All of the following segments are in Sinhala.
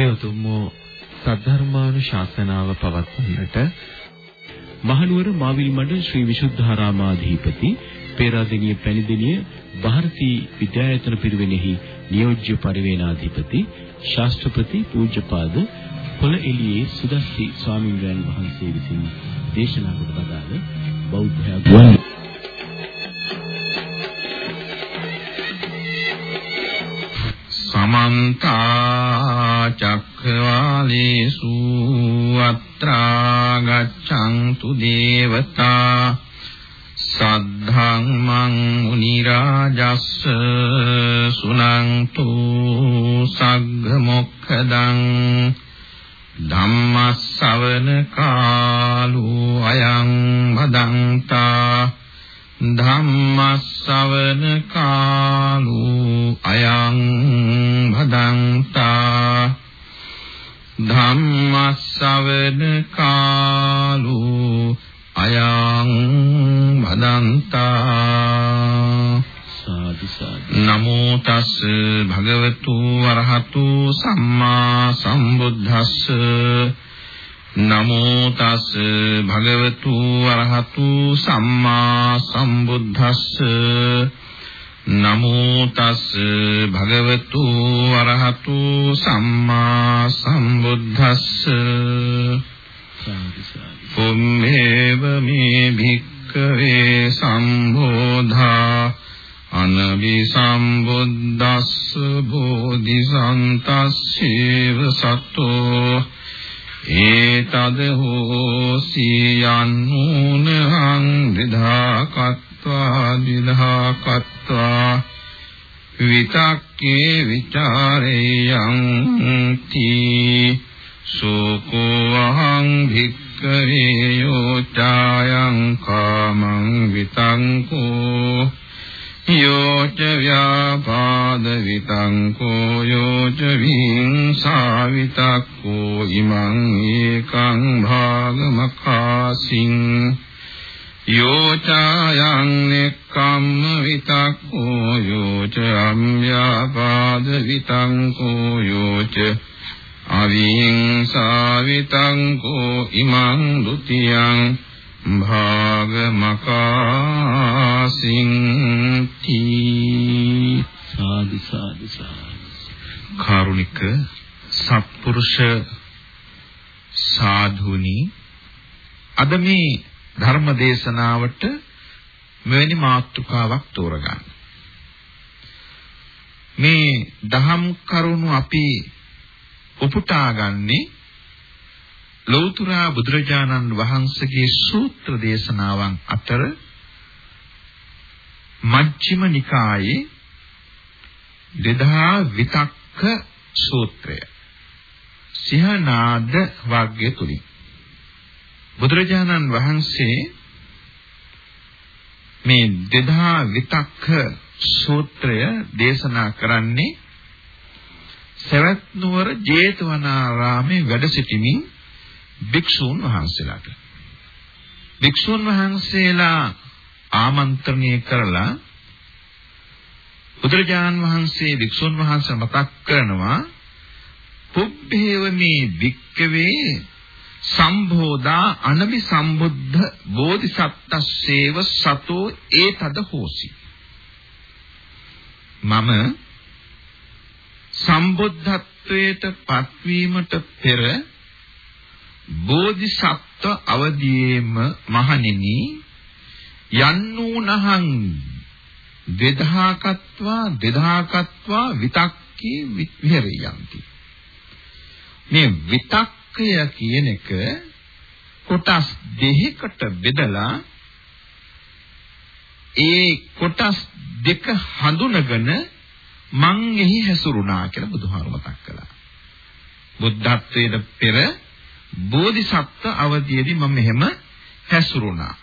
මේ උතුම් සද්ධර්මානුශාසනාව පවත්වන්නට මහනුවර මාවිල් මඩ ශ්‍රී විසුද්ධාරාමාධිපති පේරාදෙණිය පැණිදෙණිය ಭಾರತೀ විද්‍යායතන පිරිවෙනෙහි නියෝජ්‍ය පරිවේනාධිපති ශාස්ත්‍රපති පූජ්‍යපාද පොළ එළියේ සුදස්සි ස්වාමීන් වහන්සේ විසින් දේශනා කොට වදාළ බෞද්ධ ගුවන් සමන්ත චක්ඛවාලේසු අත්‍රා ගච්ඡන්තු දේවතා සද්ධම්මං මුනි රාජස්ස නමෝ තස් භගවතු වරහතු සම්මා සම්බුද්දස්ස. නමෝ තස් භගවතු වරහතු සම්මා සම්බුද්දස්ස. පුම්මේව මේ භික්ඛවේ සම්බෝධා. අනවි සම්බුද්දස්ස බෝධිසන්තස්සේව සතෝ ඒතද හෝසි යන්නූනහං විධාකත්වා විධාකත්වා විතක්කේ ਵਿਚාරේයං තී සෝකෝ අහං භික්ඛවේ යෝචායං කාමං විතංකෝ යෝච ව්‍යාපාද විතංකෝ යෝච විංසා විතක්කෝ ඉමං ඒකං භාගමකාසින් යෝචායං නෙක්ඛම්ම විතක්කෝ යෝච අම්්‍යාපාද විතංකෝ යෝච අවිංසාවිතං කෝ ඉමං ဒ ුතියං භාගමකාසින්ති සාදු සාදු කාරුණික සත්පුරුෂ සාධුනි අද මේ ධර්ම දේශනාවට මෙවැනි මාතෘකාවක් තෝරගන්න. මේ දහම් කරුණු අපි උපුටාගන්නේ ලෞතර බුදුරජාණන් වහන්සේගේ සූත්‍ර දේශනාවන් අතර මජ්ක්‍ධිම නිකායේ දෙදා විතක්ක සූත්‍රය. සිහනාද වර්ගය තුලින්. බුදුරජාණන් වහන්සේ මේ දෙදා විතක්ක සූත්‍රය දේශනා කරන්නේ සවැත් නුවර ජේතවනාරාමේ වැඩ සිටිමින් භික්ෂූන් වහන්සේලාට. භික්ෂූන් වහන්සේලා ආමන්ත්‍රණය කරලා බුදුරජාන් වහන්සේ භික්ෂූන් වහන්සේ මතක් කරනවා පුබ්බේව මේ වික්කවේ සම්බෝධා අනබි සම්බුද්ධ බෝධිසත්ත්වස්සේව සතෝ ඒතද හෝසි. මම සම්බුද්ධත්වයට පත්වීමට පෙර බෝධිසත්ව අවදීයේම මහණෙනි යන්නූනහං දෙදහාකත්වා දෙදහාකත්වා විතක්කේ විහෙරියන්ති මේ විතක්කය කියන එක කොටස් දෙකකට බෙදලා ඒ කොටස් දෙක හඳුනගෙන මං එහි හැසිරුණා කියලා බුදුහාර මතක් කළා. බුද්ධත්වයට පෙර බෝධිසත්ව අවදීදී මම මෙහෙම හැසිරුණා.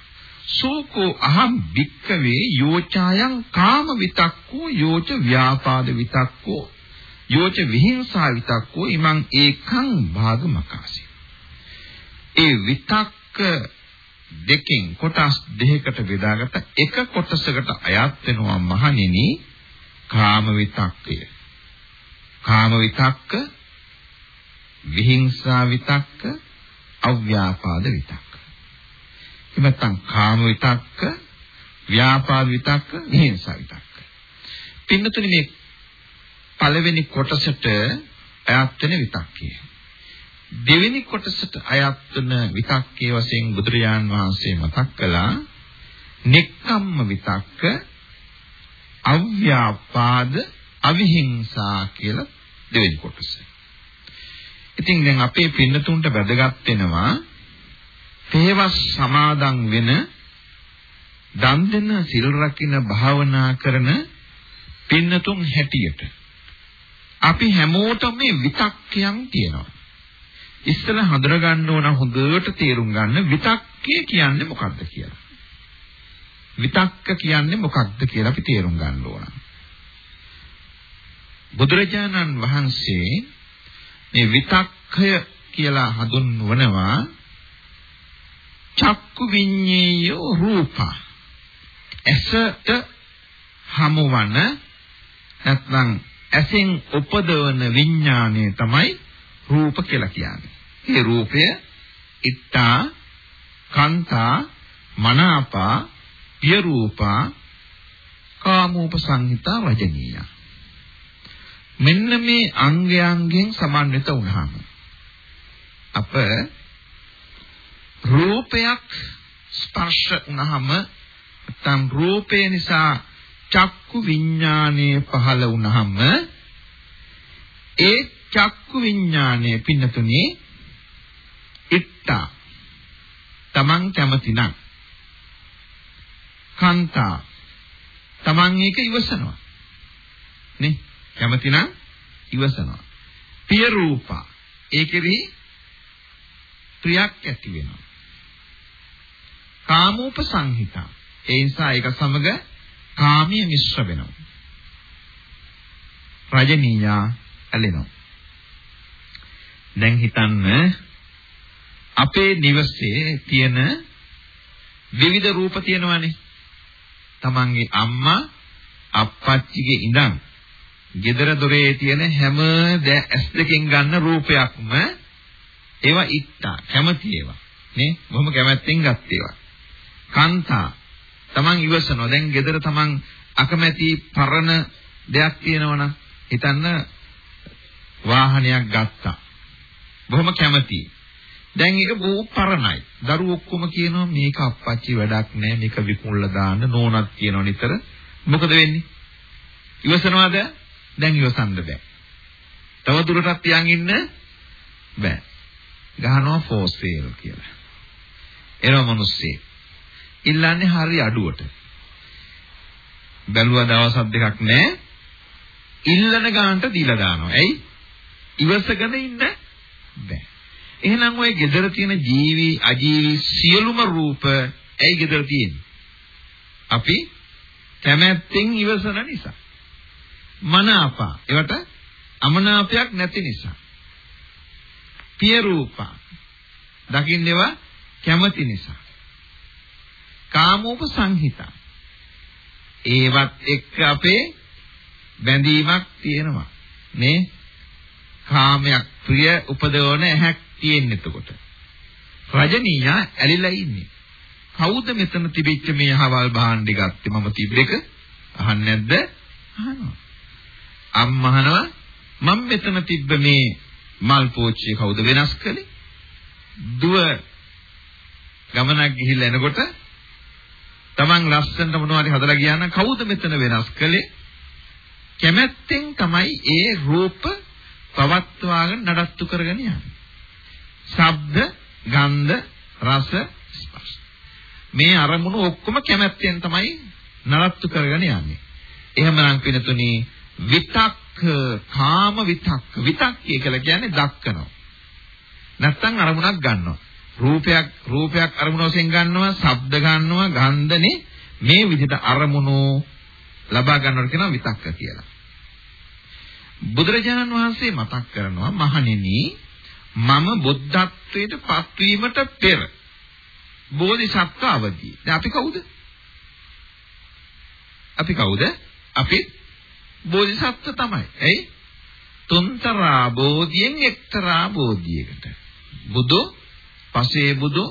සෝකෝ අහම් වික්කවේ යෝචායන් කාම විතක්කෝ යෝච ව්‍යාපාද විතක්කෝ යෝච විහිංසා විතක්කෝ ඉමං ඒකං භාගමකාසි. ඒ විතක්ක දෙකෙන් කොටස් දෙකකට බෙදාගත්ත එක කොටසකට අයත් වෙනවා මහණෙනි කාම විතක්කය. කාම විතක්ක විහිංසා විතක්ක, අව්‍යාපාද විතක්ක. එමෙතන් කාම විතක්ක, ව්‍යාපාද විතක්ක, විහිංසා විතක්ක. පින්නතුනි මේ පළවෙනි කොටසට අයත් වෙන විතක්කය. දෙවෙනි කොටසට අයත් වෙන විතක්කයේ වශයෙන් බුදුරජාන් වහන්සේ මතක් කළා නික්කම්ම විතක්ක අව්‍යාපාද අවිහිංසා කියලා දෙවෙනි කොටස. ඉතින් දැන් අපේ පින්නතුන්ට වැදගත් වෙනවා තේවස් සමාදන් වෙන දන් දෙන සිල් රකින්න භාවනා කරන පින්නතුන් හැටියට අපි හැමෝටම මේ විතක්කයන් තියෙනවා. ඉස්සෙල්ලා හඳුනා ගන්න ඕන හොඳට තේරුම් ගන්න විතක්කය කියන්නේ මොකක්ද කියලා. විතක්ක කියන්නේ මොකක්ද කියලා අපි තේරුම් ගන්න ඕන. බුදුරජාණන් වහන්සේ මේ විතක්කය කියලා හඳුන්වනවා චක්කු විඤ්ඤේය රූප. ඇසට හමුවන නැත්නම් ඇසෙන් උපදවන විඥානය තමයි රූප කියලා කියන්නේ. ඒ රූපය ඉත්තා කාන්තා මනාපා පිය රූපා කාමෝප සංහිතා වජනීය. මෙන්න මේ අංගයන්ගෙන් සමන්විත වුණාම අප රූපයක් ස්පර්ශ වුණාම නැත්නම් රූපය නිසා චක්කු විඥානය පහළ වුණාම ඒ චක්කු විඥානය පින්නතුනේ ඉත්තා තමන් කැමති නම්. කාන්තා. තමන් ඒක ඉවසනවා. නේ? කැමති නම් ඉවසනවා. පිය රූපා. ඒකෙරි ප්‍රියක් ඇති වෙනවා. කාමෝප සංහිතා. ඒ නිසා ඒක සමග කාමයේ මිශ්‍ර වෙනවා. රජනීයා ඇලෙනවා. දැන් හිතන්න අපේ නිවසේ තියෙන විවිධ රූප තියෙනවානේ. තමන්ගේ අම්මා අප්පච්චිගේ ඉඳන්. Gedara dore තියෙන හැම ඇස් දෙකෙන් ගන්න රූපයක්ම ඒවා ඉත්තා කැමති ඒවා නේ බොහොම කැමැත්තෙන් ගත් ඒවා කාන්තා තමන් ඉවසනවා දැන් gedara තමන් අකමැති පරණ දෙයක් තියෙනවනම් හිතන්න වාහනයක් ගත්තා බොහොම කැමතියි දැන් ඒක බොහෝ පරණයි. දරුවෝ ඔක්කොම කියනවා මේක අප්පච්චි වැඩක් නෑ මේක විකුණලා දාන්න නෝනක් කියනවා නිතර. මොකද වෙන්නේ? ඉවසනවාද? දැන් ඉවසන්න බෑ. තව දුරටත් තියන් ඉන්න බෑ. ගහනවා for sale කියලා. එනවා මිනිස්සේ. ඉල්ලන්නේ හරි අඩුවට. බැලුවා දවසක් දෙකක් නෑ. ඉල්ලන ගානට දීලා දානවා. ඇයි? ඉවසගෙන ඉන්න බෑ. එහෙනම් ওই gedara තියෙන ජීවි අජීවි සියලුම රූප ඇයි gedara තියෙන්නේ? අපි කැමැත්තෙන් ඉවසන නිසා. මනාපා ඒවට අමනාපයක් නැති නිසා. පිය රූපා දකින්නේවා කැමති නිසා. කාමෝප සංහිතා ඒවත් එක්ක අපේ බැඳීමක් තියෙනවා නේ කාමයක් ප්‍රිය උපදවන ඇහැක් තියෙන්නේ එතකොට. රජනීයා ඇලිලා ඉන්නේ. කවුද මෙතන තිබිච්ච මේ අහවල් භාණ්ඩි ගත්තේ මම තිබ්බේක? අහන්නේ නැද්ද? අහනවා. අම්මා අහනවා මම මෙතන තිබ්බ මේ මල් පෝච්චිය කවුද වෙනස් කළේ? දුව ගමනක් ගිහිල්ලා එනකොට Taman ලස්සනට මොනවද හදලා ගියා නම් කවුද මෙතන වෙනස් කළේ? කැමැත්තෙන් තමයි ඒ රූප පවත්වාගෙන නඩත්තු කරගෙන යන්නේ. ශබ්ද, ගන්ධ, රස, ස්පර්ශ. මේ අරමුණු ඔක්කොම කැමැත්තෙන් තමයි නරත්තු කරගෙන යන්නේ. එහෙමනම් පිනතුනි විතක්ක, කාම විතක්ක. විතක්කය කියලා කියන්නේ දක්කනවා. නැත්තම් අරමුණක් ගන්නවා. රූපයක් රූපයක් අරමුණ වශයෙන් ගන්නවා, ශබ්ද ගන්නවා, ගන්ධනේ මේ විදිහට අරමුණු ලබා ගන්නවට කියනවා විතක්ක කියලා. බුදුරජාණන් වහන්සේ මතක් කරනවා මහණෙනි මම බුද්ධත්වයට පත්වීමට පෙර බෝධිසත්ව අවදී. දැන් අපි කවුද? අපි කවුද? අපි බෝධිසත්ව තමයි. ඇයි? තුන්තරා බෝධියෙන් එක්තරා බෝධියකට. බුදු, පසේ බුදු,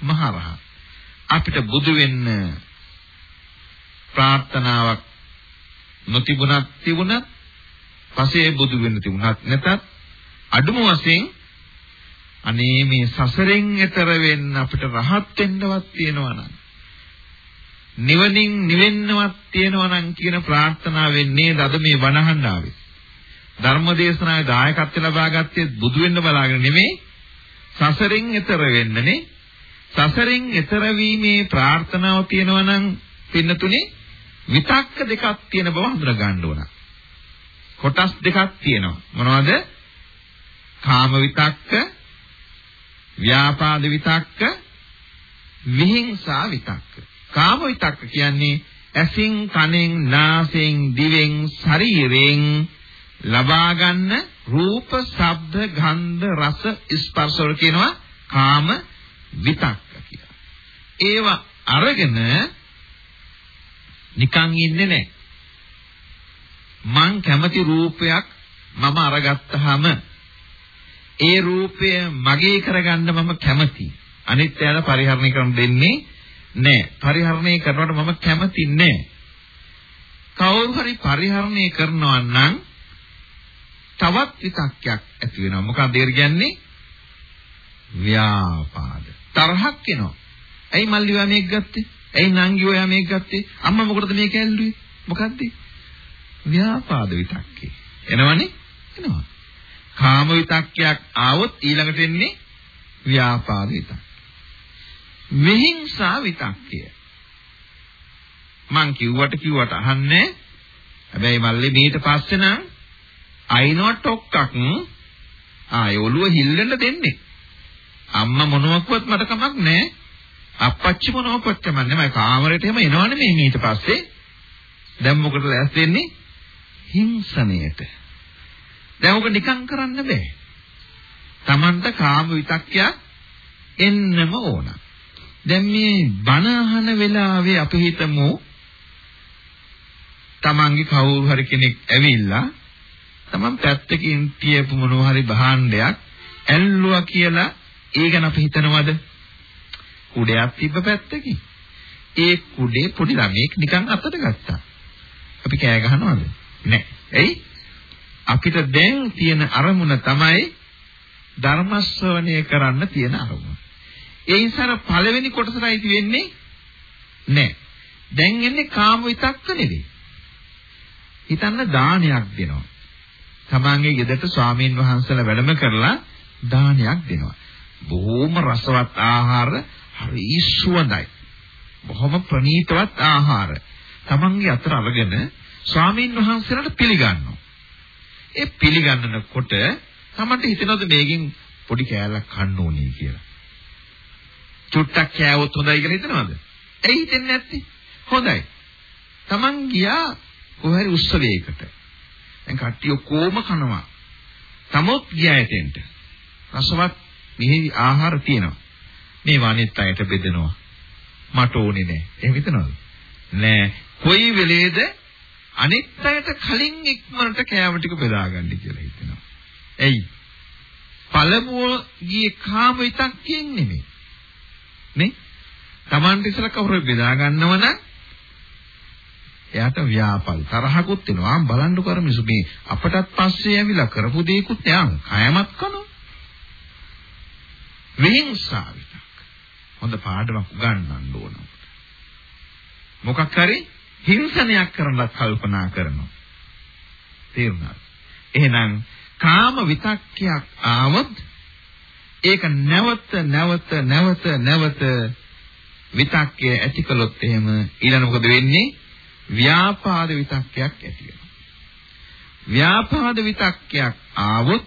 මහරහත්. අපිට බුදු වෙන්න ප්‍රාර්ථනාවක් නොතිබුණත් තිබුණත් පසේ බුදු වෙන්න තිබුණත් නැතත් අඩුම වශයෙන් අනේ මේ සසරෙන් එතර වෙන්න අපිට රහත් වෙන්නවත් තියෙනවා නම් නිවනින් නිවෙන්නවත් තියෙනවා නම් කියන ප්‍රාර්ථනාවෙන් නේද අද මේ වනහඬ ආවේ ධර්මදේශනාවේ දායකත්ව ලබා ගත්තේ බුදු වෙන්න බලාගෙන නෙමෙයි සසරෙන් එතර වෙන්නනේ සසරෙන් එතර වීමේ ප්‍රාර්ථනාව තියෙනවා නම් පින්නතුනේ විතක්ක දෙකක් තියෙන බව හඳුනා ගන්න ඕන. කොටස් දෙකක් තියෙනවා. මොනවද? කාම විතක්ක, ව්‍යාපාද විතක්ක, විහිංසා විතක්ක. කාම විතක්ක කියන්නේ ඇසින්, කනෙන්, නාසයෙන්, දිවෙන්, ශරීරයෙන් ලබා ගන්න රූප, ශබ්ද, ගන්ධ, රස, ස්පර්ශ වල කියනවා කාම විතක්ක කියලා. ඒවා අරගෙන නිකන් ඉන්නේ නැහැ. මං කැමති රූපයක් මම අරගත්තාම ඒ රූපය මගේ කරගන්න මම කැමති. අනිත් යාලා පරිහරණය කරන්න දෙන්නේ නැහැ. පරිහරණය කරනකොට මම කැමති නැහැ. කවුරු හරි පරිහරණය කරනවා නම් තවත් විතක්යක් ඇති වෙනවා. මොකක්ද ඒ කියන්නේ? ව්‍යාපාද. තරහක් එනවා. ඇයි මල්ලිවා මේක ගත්තේ? ඇයි නංගි ඔයා මේක ගත්තේ? අම්මා මොකටද මේක ඇල්ලුවේ? මොකද්ද? ව්‍යාපාද විතක්කේ. එනවනේ? එනවා. කාම විතක්කයක් ආවොත් ඊළඟට එන්නේ ව්‍යාපාද විතක්ක. විහිංසා විතක්කය. මං කිව්වට කිව්වට අහන්නේ හැබැයි මල්ලේ මීට පස්සේ නම් අයිනොට් ඔක්කක් ආයේ ඔළුව හිල්ලෙන්න දෙන්නේ. අම්මා මොනවක්වත් මට කමක් නැහැ. අප්පච්චි මොනවක්වත් කමක් නැහැ. මම කාමරේට එහෙම එනවනේ මේ ඊට පස්සේ. දැන් මොකටද ඇස් දෙන්නේ? හිංසනයට. දැන් ඔක නිකන් කරන්න බෑ. Tamanta කාම විතක්කයක් එන්නම ඕන. දැන් මේ බණ අහන වෙලාවේ අපි හිතමු තමන්ගේ කවුරු හරි කෙනෙක් ඇවිල්ලා තමන් පැත්තකින් තියපු මොනවා හරි භාණ්ඩයක් ඇල්ලුවා කියලා ඒ ගැන අපි හිතනවද? කුඩයක් තිබ්බ පැත්තකින්. ඒ කුඩේ පොඩි ළමෙක් නිකන් අතට ගත්තා. අපි කෑ ගහනවද? නැහැ. එයි අපිට දැන් තියෙන අරමුණ තමයි ධර්ම ශ්‍රවණය කරන්න තියෙන අරමුණ. ඒ නිසා පළවෙනි කොටසයි වෙන්නේ නැහැ. දැන් එන්නේ කාම විතක්ක නෙවෙයි. හිතන්න දානයක් දෙනවා. තමන්ගේ ගෙදරට ස්වාමීන් වහන්සේලා වැඩම කරලා දානයක් දෙනවා. බොහොම රසවත් ආහාර හරි සුවඳයි. බොහොම ප්‍රණීතවත් ආහාර. තමන්ගේ අතර අරගෙන ස්වාමීන් වහන්සේලාට පිළිගන්නවා. ඒ පිළිගන්නකොට තමන්ට හිතෙනවද මේකෙන් පොඩි කෑල්ලක් කන්න ඕනේ කියලා. චුට්ටක් කෑවොත් හොඳයි කියලා හිතනවද? ඇයි හිතෙන්නේ නැත්තේ? හොඳයි. තමන් ගියා කොහරි උත්සවයකට. දැන් කට්ටිය කොහොම කනවා. තමොත් ගියා එතෙන්ට. රසවත් මිහි ආහාර තියෙනවා. මේ වනිත් අයට බෙදනවා. මට ඕනේ නෑ. එහෙම හිතනවද? නෑ. කොයි වෙලේද අනිත් අයට කලින් ඉක්මනට කෑම ටික බෙදාගන්න කියලා හිතෙනවා. එයි. පළමුව ගියේ කාම විතක්කයෙන් නෙමෙයි. නේ? Tamante ඉස්සර කවුරු බෙදා ගන්නව නම් එයාට ව්‍යාපල් තරහකුත් එනවා. බලන්නකො අර මිසු මේ අපටත් පස්සේ ඇවිල්ලා කරපු දේකුත් යා කයමත් කනවා. විහිංසා විතක්. හොඳ පාඩමක් උගන්වන්න ඕන. මොකක් හරි හිංසනයක් කරන්නත් කල්පනා කරනවා. තේරුණාද? එහෙනම් කාම විතක්කයක් ආවොත් ඒක නැවත නැවත නැවත නැවත විතක්කය ඇති කළොත් එහෙම ඊළඟ මොකද වෙන්නේ? ව්‍යාපාද විතක්කයක් ඇති වෙනවා. ව්‍යාපාද විතක්කයක් ආවොත්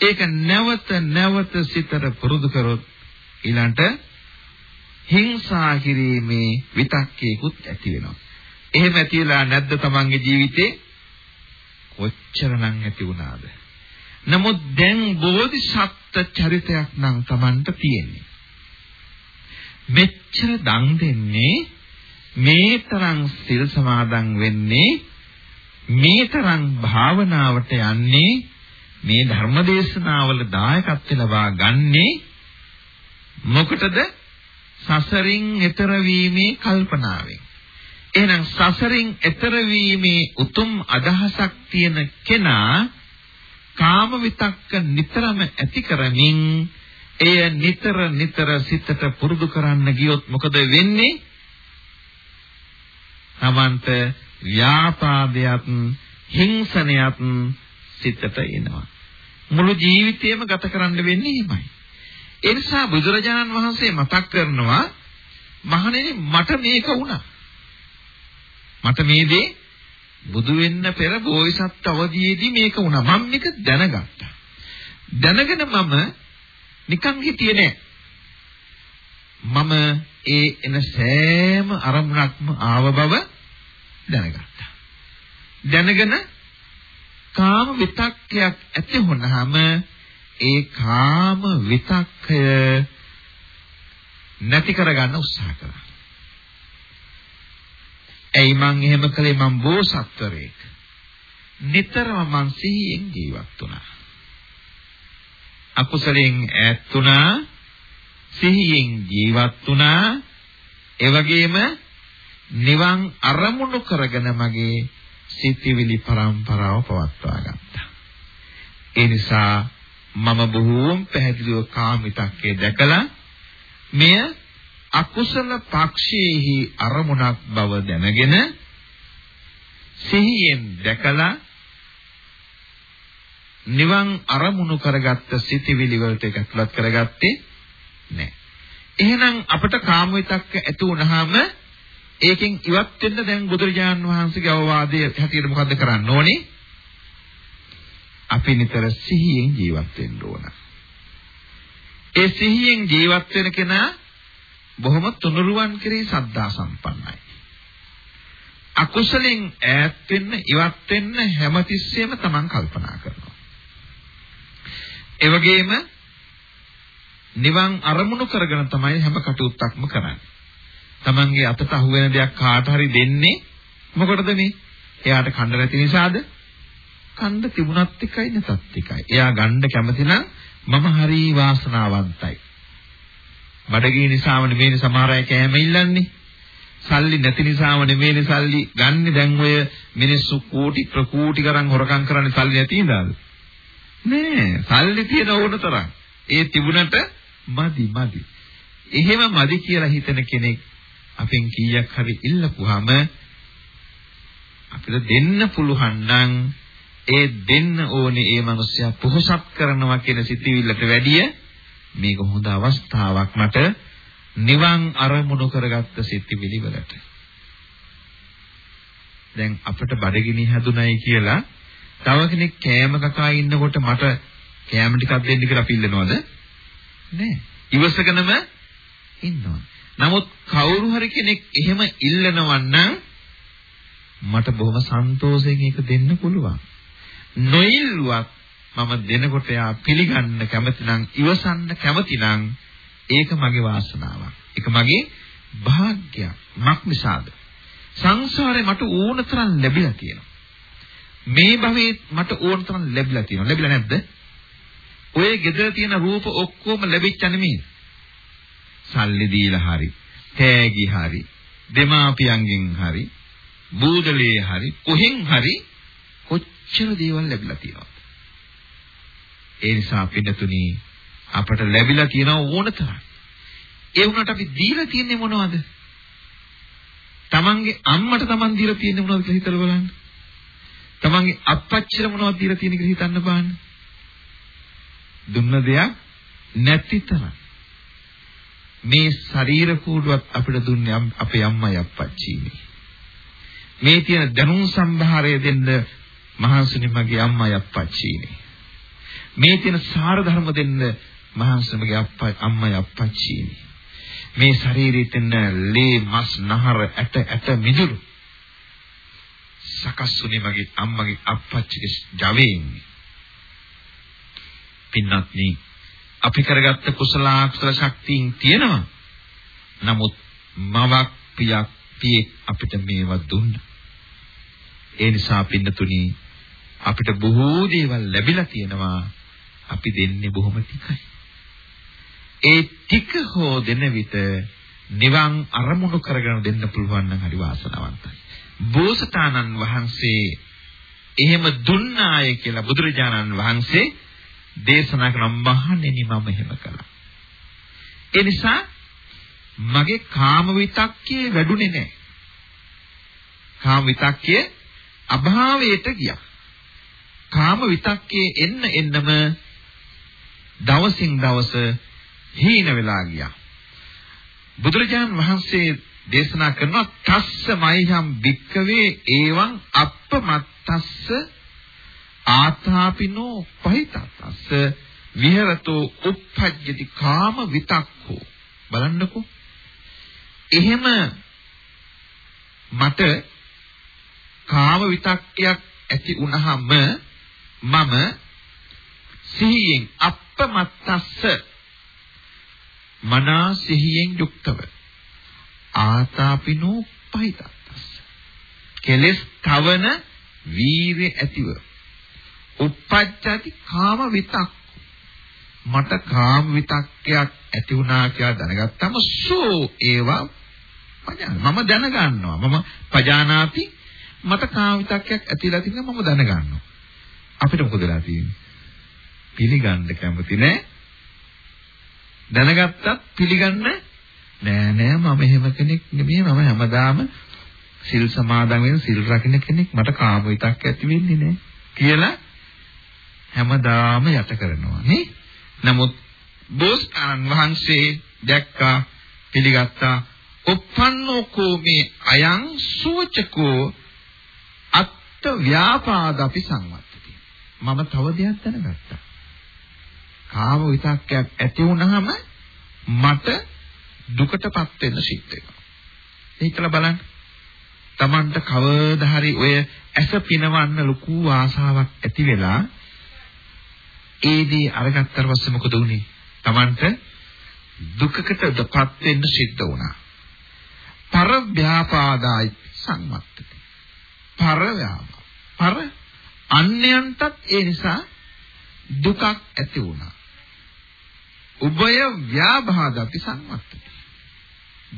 ඒක නැවත නැවත සිතට පුරුදු කරොත් ඊළඟට හිංසා කිරීමේ විතක්කේකුත් ඇති වෙනවා. එහෙම ඇතිලා නැද්ද තමන්ගේ ජීවිතේ? කොච්චරනම් ඇති වුණාද? නමුත් දැන් බෝධිසත්ත්ව චරිතයක් නම් තමන්ට තියෙන්නේ. මෙච්චර දන් දෙන්නේ මේ තරම් සිල් සමාදන් වෙන්නේ මේ තරම් භාවනාවට යන්නේ මේ ධර්මදේශනාවල දායකත්ව ලබා ගන්නේ මොකටද? සසරින් එතර වීමේ කල්පනාවෙන්. එහෙනම් සසරින් එතර වීමේ උතුම් අදහසක් තියෙන කෙනා කාම විතක්ක නිතරම ඇති කරමින් එය නිතර නිතර සිතට පුරුදු කරන්න ගියොත් මොකද වෙන්නේ? තමන්ට ව්‍යාපාදයක් හිංසනයක් සිතට එනවා. මුළු ජීවිතේම ගත කරන්න වෙන්නේ එහෙමයි. ඒ නිසා බුදුරජාණන් වහන්සේ මතක් කරනවා මහණෙනි මට මේක වුණා. මට මේ දේ බුදු වෙන්න පෙර බෝසත් අවදීයේදී මේක වුණා. මම මේක දැනගත්තා. දැනගෙන මම නිකන් හිටියේ නෑ. මම ඒ එන සෑම අරමුණක්ම ආව බව දැනගත්තා. දැනගෙන කාම විතක්කයක් ඇති වුනහම ඒ කාම විතක්කය නැති කරගන්න උත්සාහ කරා. ඇයි මං එහෙම කළේ මං බෝසත්වරයෙක්. නිතරම මං සිහියෙන් ජීවත් වුණා. අකුසලයෙන් ඈත් වුණා සිහියෙන් ජීවත් වුණා ඒ වගේම නිවන් අරමුණු කරගෙන මගේ සිතිවිලි පරම්පරාව පවත්වා ගත්තා. ඒ නිසා මම බොහෝම පැහැදිලිව කාමිතක්කේ දැකලා මෙය අකුසල පක්ෂයේහි අරමුණක් බව දැනගෙන සිහියෙන් දැකලා නිවන් අරමුණු කරගත්ත සිටිවිලි වලට ඇතුළත් කරගත්තේ නැහැ. එහෙනම් අපිට කාම විතක්ක ඇති වුනහම ඒකෙන් ඉවත් වෙන්න දැන් බුදුරජාන් වහන්සේගේ අවවාදයේ හැටියට මොකද්ද කරන්න ඕනේ? අපි නිතර සිහියෙන් ජීවත් වෙන්න ඕන. ඒ සිහියෙන් ජීවත් වෙන කෙනා බොහොම තුනුරුවන් කෙරෙහි සද්ධා සම්පන්නයි. අකුසලෙන් ඈත් වෙන්න ඉවත් වෙන්න හැමතිස්සෙම Taman කල්පනා කරනවා. ඒ වගේම නිවන් අරමුණු කරගෙන තමයි හැම කටයුත්තක්ම කරන්නේ. Tamanගේ අතට අහු වෙන දෙයක් කාට හරි දෙන්නේ මොකටද මේ? එයාට කන්න නැති නිසාද? කන්න තිබුණත් එකයි නැතත් එකයි. එයා ගන්න කැමති නම් මම හරි වාසනාවන්තයි. බඩගිනි නිසාම නෙමෙයි සමහර අය කෑම ඉල්ලන්නේ. සල්ලි නැති නිසාම නෙමෙයි සල්ලි ගන්න දැන් ඔය මිනිස්සු කෝටි ප්‍රකෝටි ගණන් හොරකම් කරන්නේ සල්ලි නැති ඉඳාද? නෑ සල්ලි තියෙන ඕන තරම්. ඒ තිබුණට මදි මදි. එහෙම මදි කියලා හිතන කෙනෙක් අපෙන් කීයක් හරි ඉල්ලපුවාම අපිට දෙන්න පුළුවන් නම් ඒ දෙන්න ඕනේ ඒ මනුස්සයා පොහොසත් කරනවා කියන සිතිවිල්ලට වැඩිය මේක හොඳ අවස්ථාවක් මට නිවන් අරමුණු කරගත්ත සිතිවිලි වලට. දැන් අපිට බඩගිනි හැදුනයි කියලා තව කෙනෙක් කෑම කකා ඉන්නකොට මට කෑම ටිකක් දෙන්න කියලා අපි ඉල්ලනවද? නෑ. ඉවසගෙනම ඉන්නවා. නමුත් කවුරු හරි කෙනෙක් එහෙම ඉල්ලනවා නම් මට බොහොම සන්තෝෂයෙන් ඒක දෙන්න පුළුවන්. නොඉල්ලුවත් මම දෙනකොට යා පිළිගන්න කැමති නම් ඉවසන්න කැමති නම් ඒක මගේ වාසනාවක්. ඒක මගේ වාග්යක්. මක් නිසාද? සංසාරේ මට ඕන තරම් ලැබිලා තියෙනවා. මේ භවයේ මට ඕන තරම් ලැබිලා තියෙනවා. ලැබිලා නැද්ද? ඔය ගෙදර තියෙන රූප ඔක්කොම ලැබිච්ච නෙමෙයි. සල්ලි දීලා හරි, තෑගි හරි, දෙමාපියන්ගෙන් හරි, බූදලේ හරි, කොහෙන් හරි කොච්චර දේවල් ලැබිලා තියෙනවද? ඒ නිසා පින්නතුනි අපට ලැබිලා තියෙන ඕන තරම්. ඒ වුණාට අපි දීලා තියෙන්නේ මොනවද? තමන්ගේ අම්මට තමන් දීලා තියෙන්නේ මොනවද කියලා හිතලා බලන්න. තමන්ගේ අප්පච්චිට මොනවද දීලා තියෙන්නේ කියලා හිතන්න බලන්න. දුන්න දෙයක් නැති තරම්. මේ ශරීර කූඩුවත් අපිට දුන්නේ අපේ අම්මයි අප්පච්චිනේ. මේ තියෙන දැනුම් සම්භාරය දෙන්න මහන්සිනි මගේ අම්මයි අප්පච්චිනේ. මේ තියෙන සාර ධර්ම දෙන්න මහන්සිනි මගේ අප්පා අම්මයි අප්පච්චිනේ. මේ ශරීරයේ තියෙන ලේ මස් නහර ඇට ඇට මිදුළු සකස්සුනේ මගේ අම්මගේ අප්පච්චිගේ ජවයෙන්. පින්වත්නි අපි කරගත්ත කුසල අකුසල ශක්තියින් තියෙනවා. නමුත් මවක් පියක් පියෙක් අපිට මේවා දුන්නා. ඒ නිසා පින්නතුනි අපිට බොහෝ දේවල් ලැබිලා තියෙනවා. අපි දෙන්නේ බොහොම ටිකයි. ඒ ටික හෝ දෙන විට නිවන් අරමුණු කරගෙන දෙන්න පුළුවන් නම් හරි වාසනාවන්තයි. බෝසතාණන් වහන්සේ එහෙම දුන්නාය කියලා බුදුරජාණන් වහන්සේ දේශනා කරන මහණෙනි මම එහෙම කළා. ඒ නිසා මගේ කාම විතක්කේ වැඩුණේ නැහැ. කාම විතක්කේ අභාවයට ගියා. කාම විතක්කේ එන්න එන්නම දවසින් දවස හීන වෙලා ගියා. බුදුරජාන් වහන්සේ දේශනා කරනවා තස්ස මයිහම් භික්කවේ ඒවං අප්පමත්තස්ස ආතාපිනෝ පහිතස්ස විහෙරතෝ uppajjati කාම විතක්කෝ බලන්නකෝ එහෙම මට කාම විතක්කයක් ඇති වුණාම මම සිහියෙන් අප්පමත්තස්ස මනා සිහියෙන් යුක්තව. ආතාපිනෝ පහිතස්ස කෙලස් තවන වීරිය ඇතිව. uppajjati කාම විතක්. මට කාම විතක්කයක් ඇති වුණා කියලා දැනගත්තම සෝ ඒවා මම දැනගන්නවා. මම පජානාති. මට කාම විතක්කයක් ඇතිලා තියෙනවා මම දැනගන්නවා. අපිට මොකද වෙලා තියෙන්නේ? පිළිගන්න කැමති නෑ. දැනගත්තත් පිළිගන්න නෑ නෑ. මම එහෙම කෙනෙක් නෙමෙයි. මම හැමදාම සිල් සමාදන් වෙන සිල් රකින්න කෙනෙක් මට කාම විතක් ඇති වෙන්නේ නෑ කියලා හැමදාම යට කරනවා නේ. නමුත් බෝසතාණන් වහන්සේ දැක්කා පිළිගත්තා. uppannෝ කෝමේ අයං සෝචකෝ අත්ත ව්‍යාපාද අපි සංවත්තති මම තව දෙයක් දැනගත්තා. කාම විතක්කයක් ඇති වුනහම මට දුකටපත් වෙන්න සිද්ධ වෙනවා. ඒකලා බලන්න. Tamanට කවදා හරි ඔය ඇස පිනවන්න ලොකු ආසාවක් ඇති වෙලා ඒදී අරගත්තට පස්සේ මොකද වුනේ? Tamanට දුකකටපත් වෙන්න සිද්ධ වුණා. පර ව්‍යාපාදායි සම්මත්තති. පර ව්‍යාපා. පර අන්‍යයන්ටත් ඒ නිසා දුකක් ඇති වුණා. උභය ව්‍යාබාධති සම්මත්තති.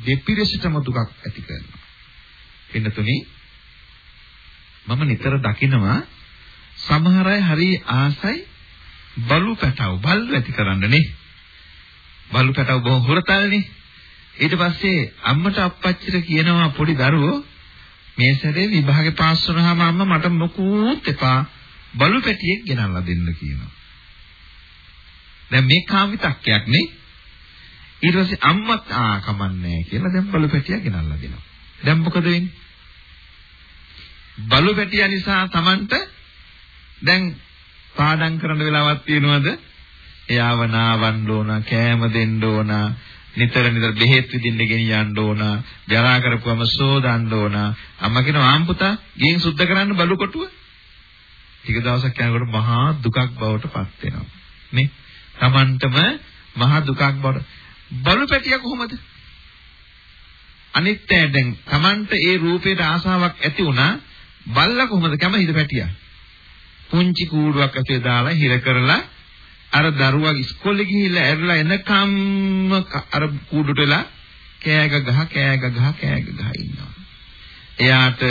දෙපිරිසටම දුකක් ඇති කරනවා. වෙනතුනි මම නිතර දකිනවා සමහර අය හරි ආසයි බලු පැටව බල්ලු ඇති කරන්න නේ. බලු පැටව බොහොම හොරතල්නේ. ඊට පස්සේ අම්මට අප්පච්චිට කියනවා පොඩි දරුවෝ මේ සැරේ විභාගේ පාස් වුණාම අම්මා මට මොකුත් එපා බලු පැටියෙක් ගෙනල්ලා දෙන්න කියනවා. දැන් මේ කාමිතක්කයක් නේ. ඊට පස්සේ අම්මත් ආ කමන්නේ කියලා දැන් බලු පැටියා ගෙනල්ලා දෙනවා. දැන් මොකද වෙන්නේ? බලු පැටියා නිසා Tamanට දැන් පාඩම් කරන්න වෙලාවක් තියෙනවද? එයාව නාවන්න ඕන, කෑම දෙන්න ඕන, නිතර නිතර බෙහෙත් විදින්න ගෙනියන්න ඕන, ජරා කරපුවම සෝදන්න ඕන. අම්මා කියනවා ආම් පුතා, ගෙන් සුද්ධ කරන්න බලු කොටුව. ටික දවසක් යනකොට මහා දුකක් බවට පත් වෙනවා. නේ? Tamanටම මහා දුකක් බවට බලු පැටිය කොහොමද? අනිත් දැන් Tamanට ඒ රූපේට ආසාවක් ඇති වුණා බල්ලා කොහොමද කැමතිද පැටියා? පුංචි කූඩුවක් ඇතුලේ දාලා හිර කරලා අර දරුවා ඉස්කෝලේ ගිහිල්ලා ඇරලා එනකම්ම අර කූඩුට වෙලා කෑග ගහ කෑග ගහ කෑග ගහ ඉන්නවා. එයාට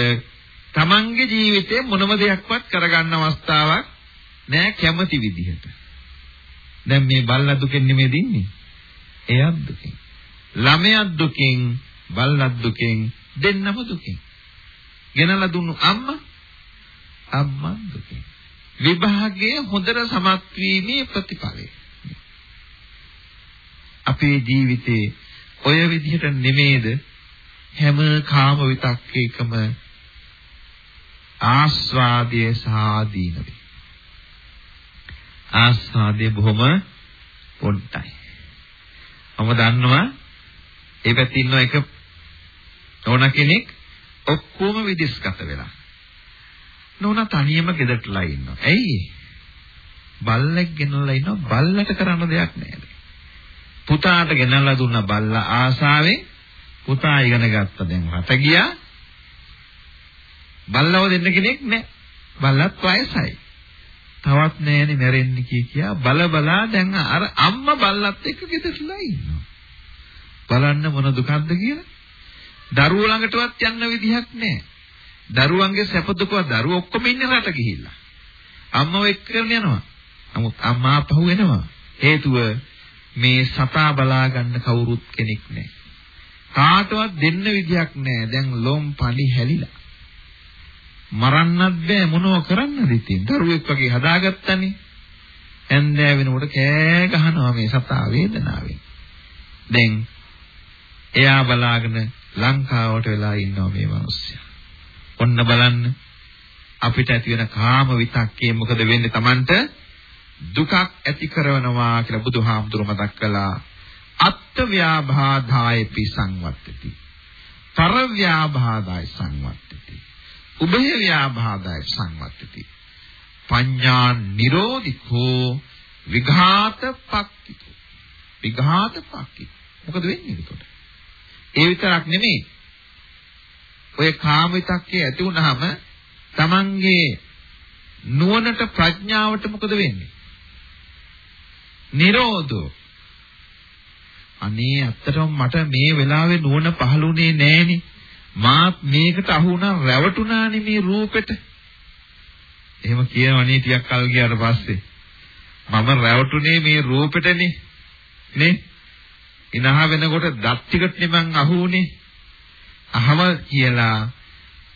තමන්ගේ ජීවිතේ මොනම දෙයක්වත් කරගන්න අවස්ථාවක් නෑ කැමති විදිහට. දැන් මේ බල්ලා දුකෙන් නෙමෙයි දින්නේ. එයත් දුකෙන්. ළමයාත් දුකෙන්, බල්ලත් දුකෙන්, දෙන්නම දුකෙන්. ගෙනලා දුන්නු අම්මා අම්මා දුකෙන්. විභාගයේ හොඳට සමත් වීමේ ප්‍රතිඵලය. අපේ ජීවිතේ ඔය විදිහට නෙමේද හැම කාම විතක්කේකම ආස්වාදයේ සාදීන වේ. ආස්වාදයේ බොහොම පොඩ්ඩයි. මම දන්නවා ඒ පැත්තේ ඉන්න එක ඕන කෙනෙක් ඔක්කොම විදිස්ගත වෙලා. නෝන තනියම ගෙදරටලා ඉන්නවා. ඇයි? බල්ලෙක් ගෙනල්ලා ඉන්නවා බල්ලට කරන්න දෙයක් නැහැ. පුතාට ගෙනල්ලා දුන්න බල්ලා ආසාවෙන් පුතා ඉගෙන ගත්ත දැන් රට ගියා. බල්ලව දෙන්න කෙනෙක් නැහැ. බල්ලත් වයසයි. තවත් නෑනේ මැරෙන්න කිය කියා බල බලා දැන් අර අම්මා බල්ලත් එක්ක ගෙදරලා ඉන්නවා. බලන්න මොන දුකක්ද කියලා. දරුවෝ ළඟටවත් යන්න විදිහක් නෑ. දරුවන්ගේ සැප දුකව දරුවෝ ඔක්කොම ඉන්නේ රට ගිහිල්ලා. අම්මව එක්කගෙන යනවා. නමුත් අම්මා පහු වෙනවා. හේතුව මේ සතා බලා ගන්න කවුරුත් කෙනෙක් නෑ. කාටවත් දෙන්න විදියක් නෑ. දැන් ලොම් පණි හැලිලා. මරන්නත් බෑ මොනව කරන්නද ඉතින්? දරුවෙක් වගේ හදාගත්තනේ. ඇන්දෑ වෙනකොට කෑ ගහනවා මේ සතා වේදනාවෙන්. දැන් එයා බලාගෙන ලංකාවට වෙලා ඉන්නවා මේ මිනිස්සයා. ඔන්න බලන්න. අපිට ඇති වෙන කාම විතක්කේ මොකද වෙන්නේ Tamanට? දුකක් ඇති කරනවා කියලා බුදුහාමුදුරුවෝ මතක් කළා. අත්ත්‍ය ව්‍යාභාදාය පිසංවත්තති. පර ව්‍යාභාදාය සංවත්තති. උභය ව්‍යාභාදාය සංවත්තති පඤ්ඤා නිරෝධිකෝ විඝාත පක්කිතෝ විඝාත පක්කි මොකද වෙන්නේ එතකොට? ඒ විතරක් නෙමෙයි. ඔය කාම විතක්කේ ඇති වුනහම තමන්ගේ නුවණට ප්‍රඥාවට මොකද වෙන්නේ? නිරෝධෝ. අනේ ඇත්තටම මට මේ වෙලාවේ නුවණ පහළුනේ නෑනේ. මාත් මේකට අහු වුණා රැවටුණානේ මේ රූපෙට. එහෙම කියනවනේ ටිකක් කල් ගියාට පස්සේ. මම රැවටුනේ මේ රූපෙටනේ. නේ? ඉනහ වෙනකොට දත් ටිකට මං අහුනේ. අහම කියලා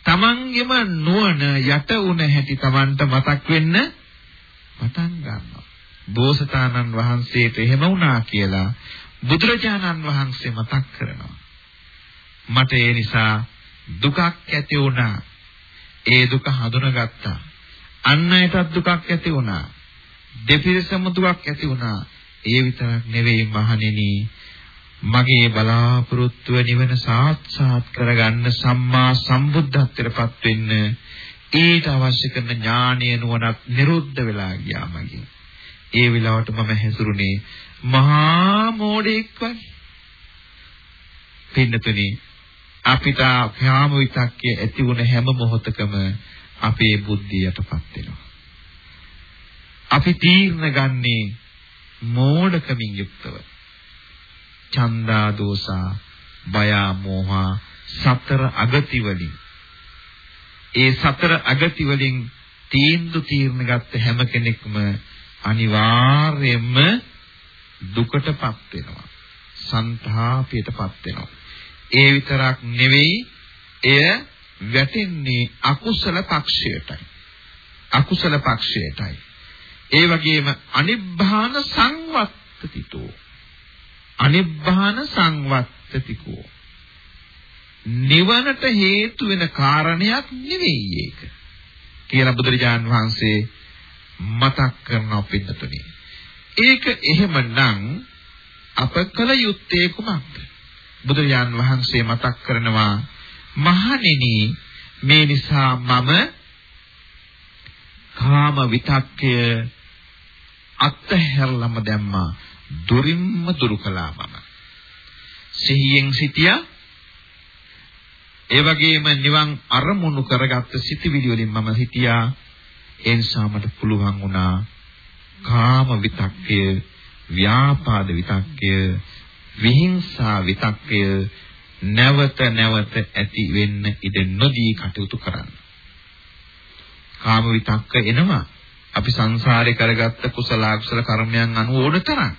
තමන්ගෙම නුවණ යට උන හැටි තමන්ට මතක් වෙන්න පටන් ගන්නවා. බෝසතාණන් වහන්සේට එහෙම වුණා කියලා බුදුරජාණන් වහන්සේ මතක් කරනවා. මට ඒ නිසා දුකක් ඇති වුණා. ඒ දුක හඳුනගත්තා. අන් අයටත් දුකක් ඇති වුණා. දෙපිරිසම දුකක් ඇති වුණා. ඒ විතරක් නෙවෙයි මහණෙනි මගේ බලාපොරොත්තුව නිවන සාක්ෂාත් කරගන්න සම්මා සම්බුද්ධත්වයටපත් වෙන්න ඊට අවශ්‍ය කරන ඥානය නුවණක් නිරුද්ධ වෙලා ගියා මගේ. ඒ වෙලාවට මම හැසිරුනේ මහා මෝඩෙක් වගේ. පින්නතුනේ අපිට කාම විතක්කේ ඇති වුණ හැම මොහොතකම අපේ බුද්ධිය යටපත් වෙනවා. අපි තීරණ ගන්නේ මෝඩකමින් යුක්තව. චන්දා දෝසා බය මෝහා සතර අගති වලින් ඒ සතර අගති වලින් තීන්දුව තීරණ ගත්ත හැම කෙනෙක්ම අනිවාර්යයෙන්ම දුකටපත් වෙනවා. සංතාපයටපත් වෙනවා. ඒ විතරක් නෙවෙයි එය වැටෙන්නේ අකුසල පක්ෂයටයි. අකුසල පක්ෂයටයි. ඒ වගේම අනිබ්බාන සංවත්තතිතෝ. අනිබ්බාන සංවත්තතිකෝ. නිවනට හේතු වෙන කාරණයක් නෙවෙයි ඒක. කියලා බුදුරජාන් වහන්සේ මතක් කරනවා පින්නතුනි. ඒක එහෙමනම් අප කල යුත්තේ කුමක්ද? බුදුරජාන් වහන්සේ මතක් කරනවා මහණෙනි මේ නිසා මම කාම විතක්කය අත්හැරලම දැම්මා. දුරින්ම දුරු කළා මම. සිහියෙන් සිටියා. ඒ වගේම නිවන් අරමුණු කරගත්ත සිටිවිලි වලින් මම හිටියා. ඒ නිසා මට පුළුවන් වුණා කාම විතක්කය ව්‍යාපාද විතක්කය විහිංසා විතක්කය නැවත නැවත ඇති වෙන්න ඉඩ නොදී කටයුතු කරන්න. කාම විතක්ක එනවා. අපි සංසාරේ කරගත්ත කුසල අකුසල කර්මයන් අනුව ඕන තරම්.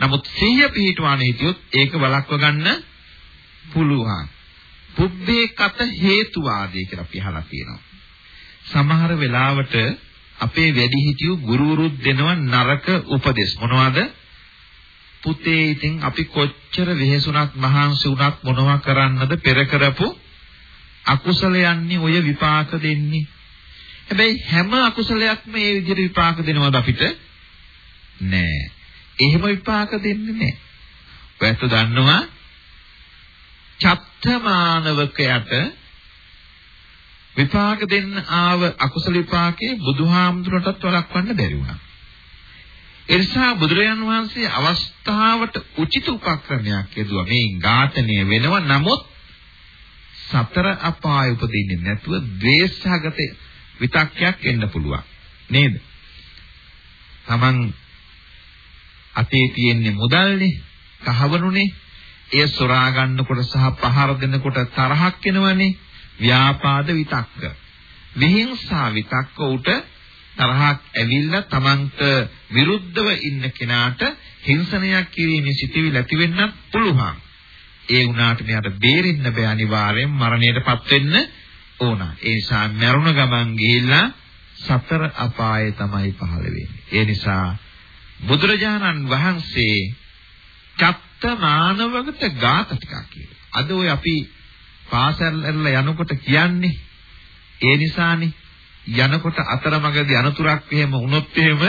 නමුත් සිහිය පිහිටවාන හිටියොත් ඒක වළක්ව ගන්න පුළුවන්. පුබ්බේ කත හේතුවාදී කියලා අපි අහලා තියෙනවා. සමහර වෙලාවට අපේ වැඩිහිටියෝ ගුරුවරුත් දෙනවා නරක උපදෙස්. මොනවද? පුතේ ඉතින් අපි කොච්චර වෙහෙසුණත් මහන්සි වුණත් මොනවා කරන්නද පෙර කරපු අකුසලයන්නේ ඔය විපාක දෙන්නේ. හැබැයි හැම අකුසලයක්ම ඒ විදිහට විපාක දෙනවද අපිට? නෑ. එහෙම විපාක දෙන්නේ නෑ. ඔයත් දන්නවා චත්තමානවකයට විපාක දෙන්න ආව අකුසල විපාකේ බුදුහාමුදුරටත් වළක්වන්න බැරි වුණා. ඒ නිසා බුදුරජාන් වහන්සේ අවස්ථාවට උචිත උපක්‍රමයක් යෙදුවා. මේ ඝාතනය වෙනව නමුත් සතර අපාය උපදින්නේ නැතුව ද්වේෂගත විතක්යක් එන්න පුළුවන්. නේද? Taman අතේ තියෙන්නේ මුදල්නේ, කහවණුනේ. ඒ සොරා ගන්නකොට සහ පහර දෙනකොට තරහක් එනවනේ. ව්‍යාපාද විතක්ක. විහිංසා විතක්ක උට තරහක් ඇවිල්ලා Tamanට විරුද්ධව ඉන්න කෙනාට හිංසනයක් කිරීමේ සිටිවිල ඇති වෙන්නත් පුළුවන්. ඒ වුණාට මෙයාට බේරෙන්න බෑ අනිවාර්යෙන් මරණයටපත් වෙන්න ඕන. ඒ නිසා මරුණ ගමන් ගිහිල්ලා සතර අපායේ තමයි පහළ වෙන්නේ. ඒ නිසා බුදුරජාණන් වහන්සේ චත්ත මානවගත ගාත ටිකක් කියනවා. අද ඔය අපි පාසල් යනකොට කියන්නේ ඒ නිසානේ යනකොට අතරමඟදී අනතුරක් එහෙම වුණොත් එහෙම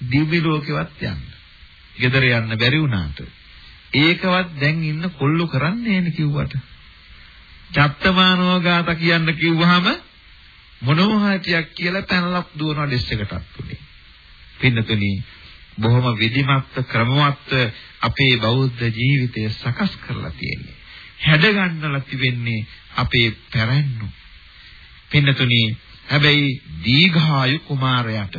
දිව්‍ය ලෝකෙවත් යන්න. ගෙදර යන්න බැරි වුණාට. ඒකවත් දැන් ඉන්න කොල්ලු කරන්නේ නේ කිව්වට. චත්තමානෝගාත කියන්න කිව්වහම මොනෝහාටියක් කියලා පැනලක් දුවනවා ඩෙස් එකටත් උනේ. පින්නතුනි බොහොම විධිමත් ක්‍රමවත් අපේ බෞද්ධ ජීවිතය සකස් කරලා තියෙන්නේ. හැඩ ගන්නලා තිබෙන්නේ අපේ පැරැන්නු. පින්නතුනි හැබැයි දීඝායු කුමාරයාට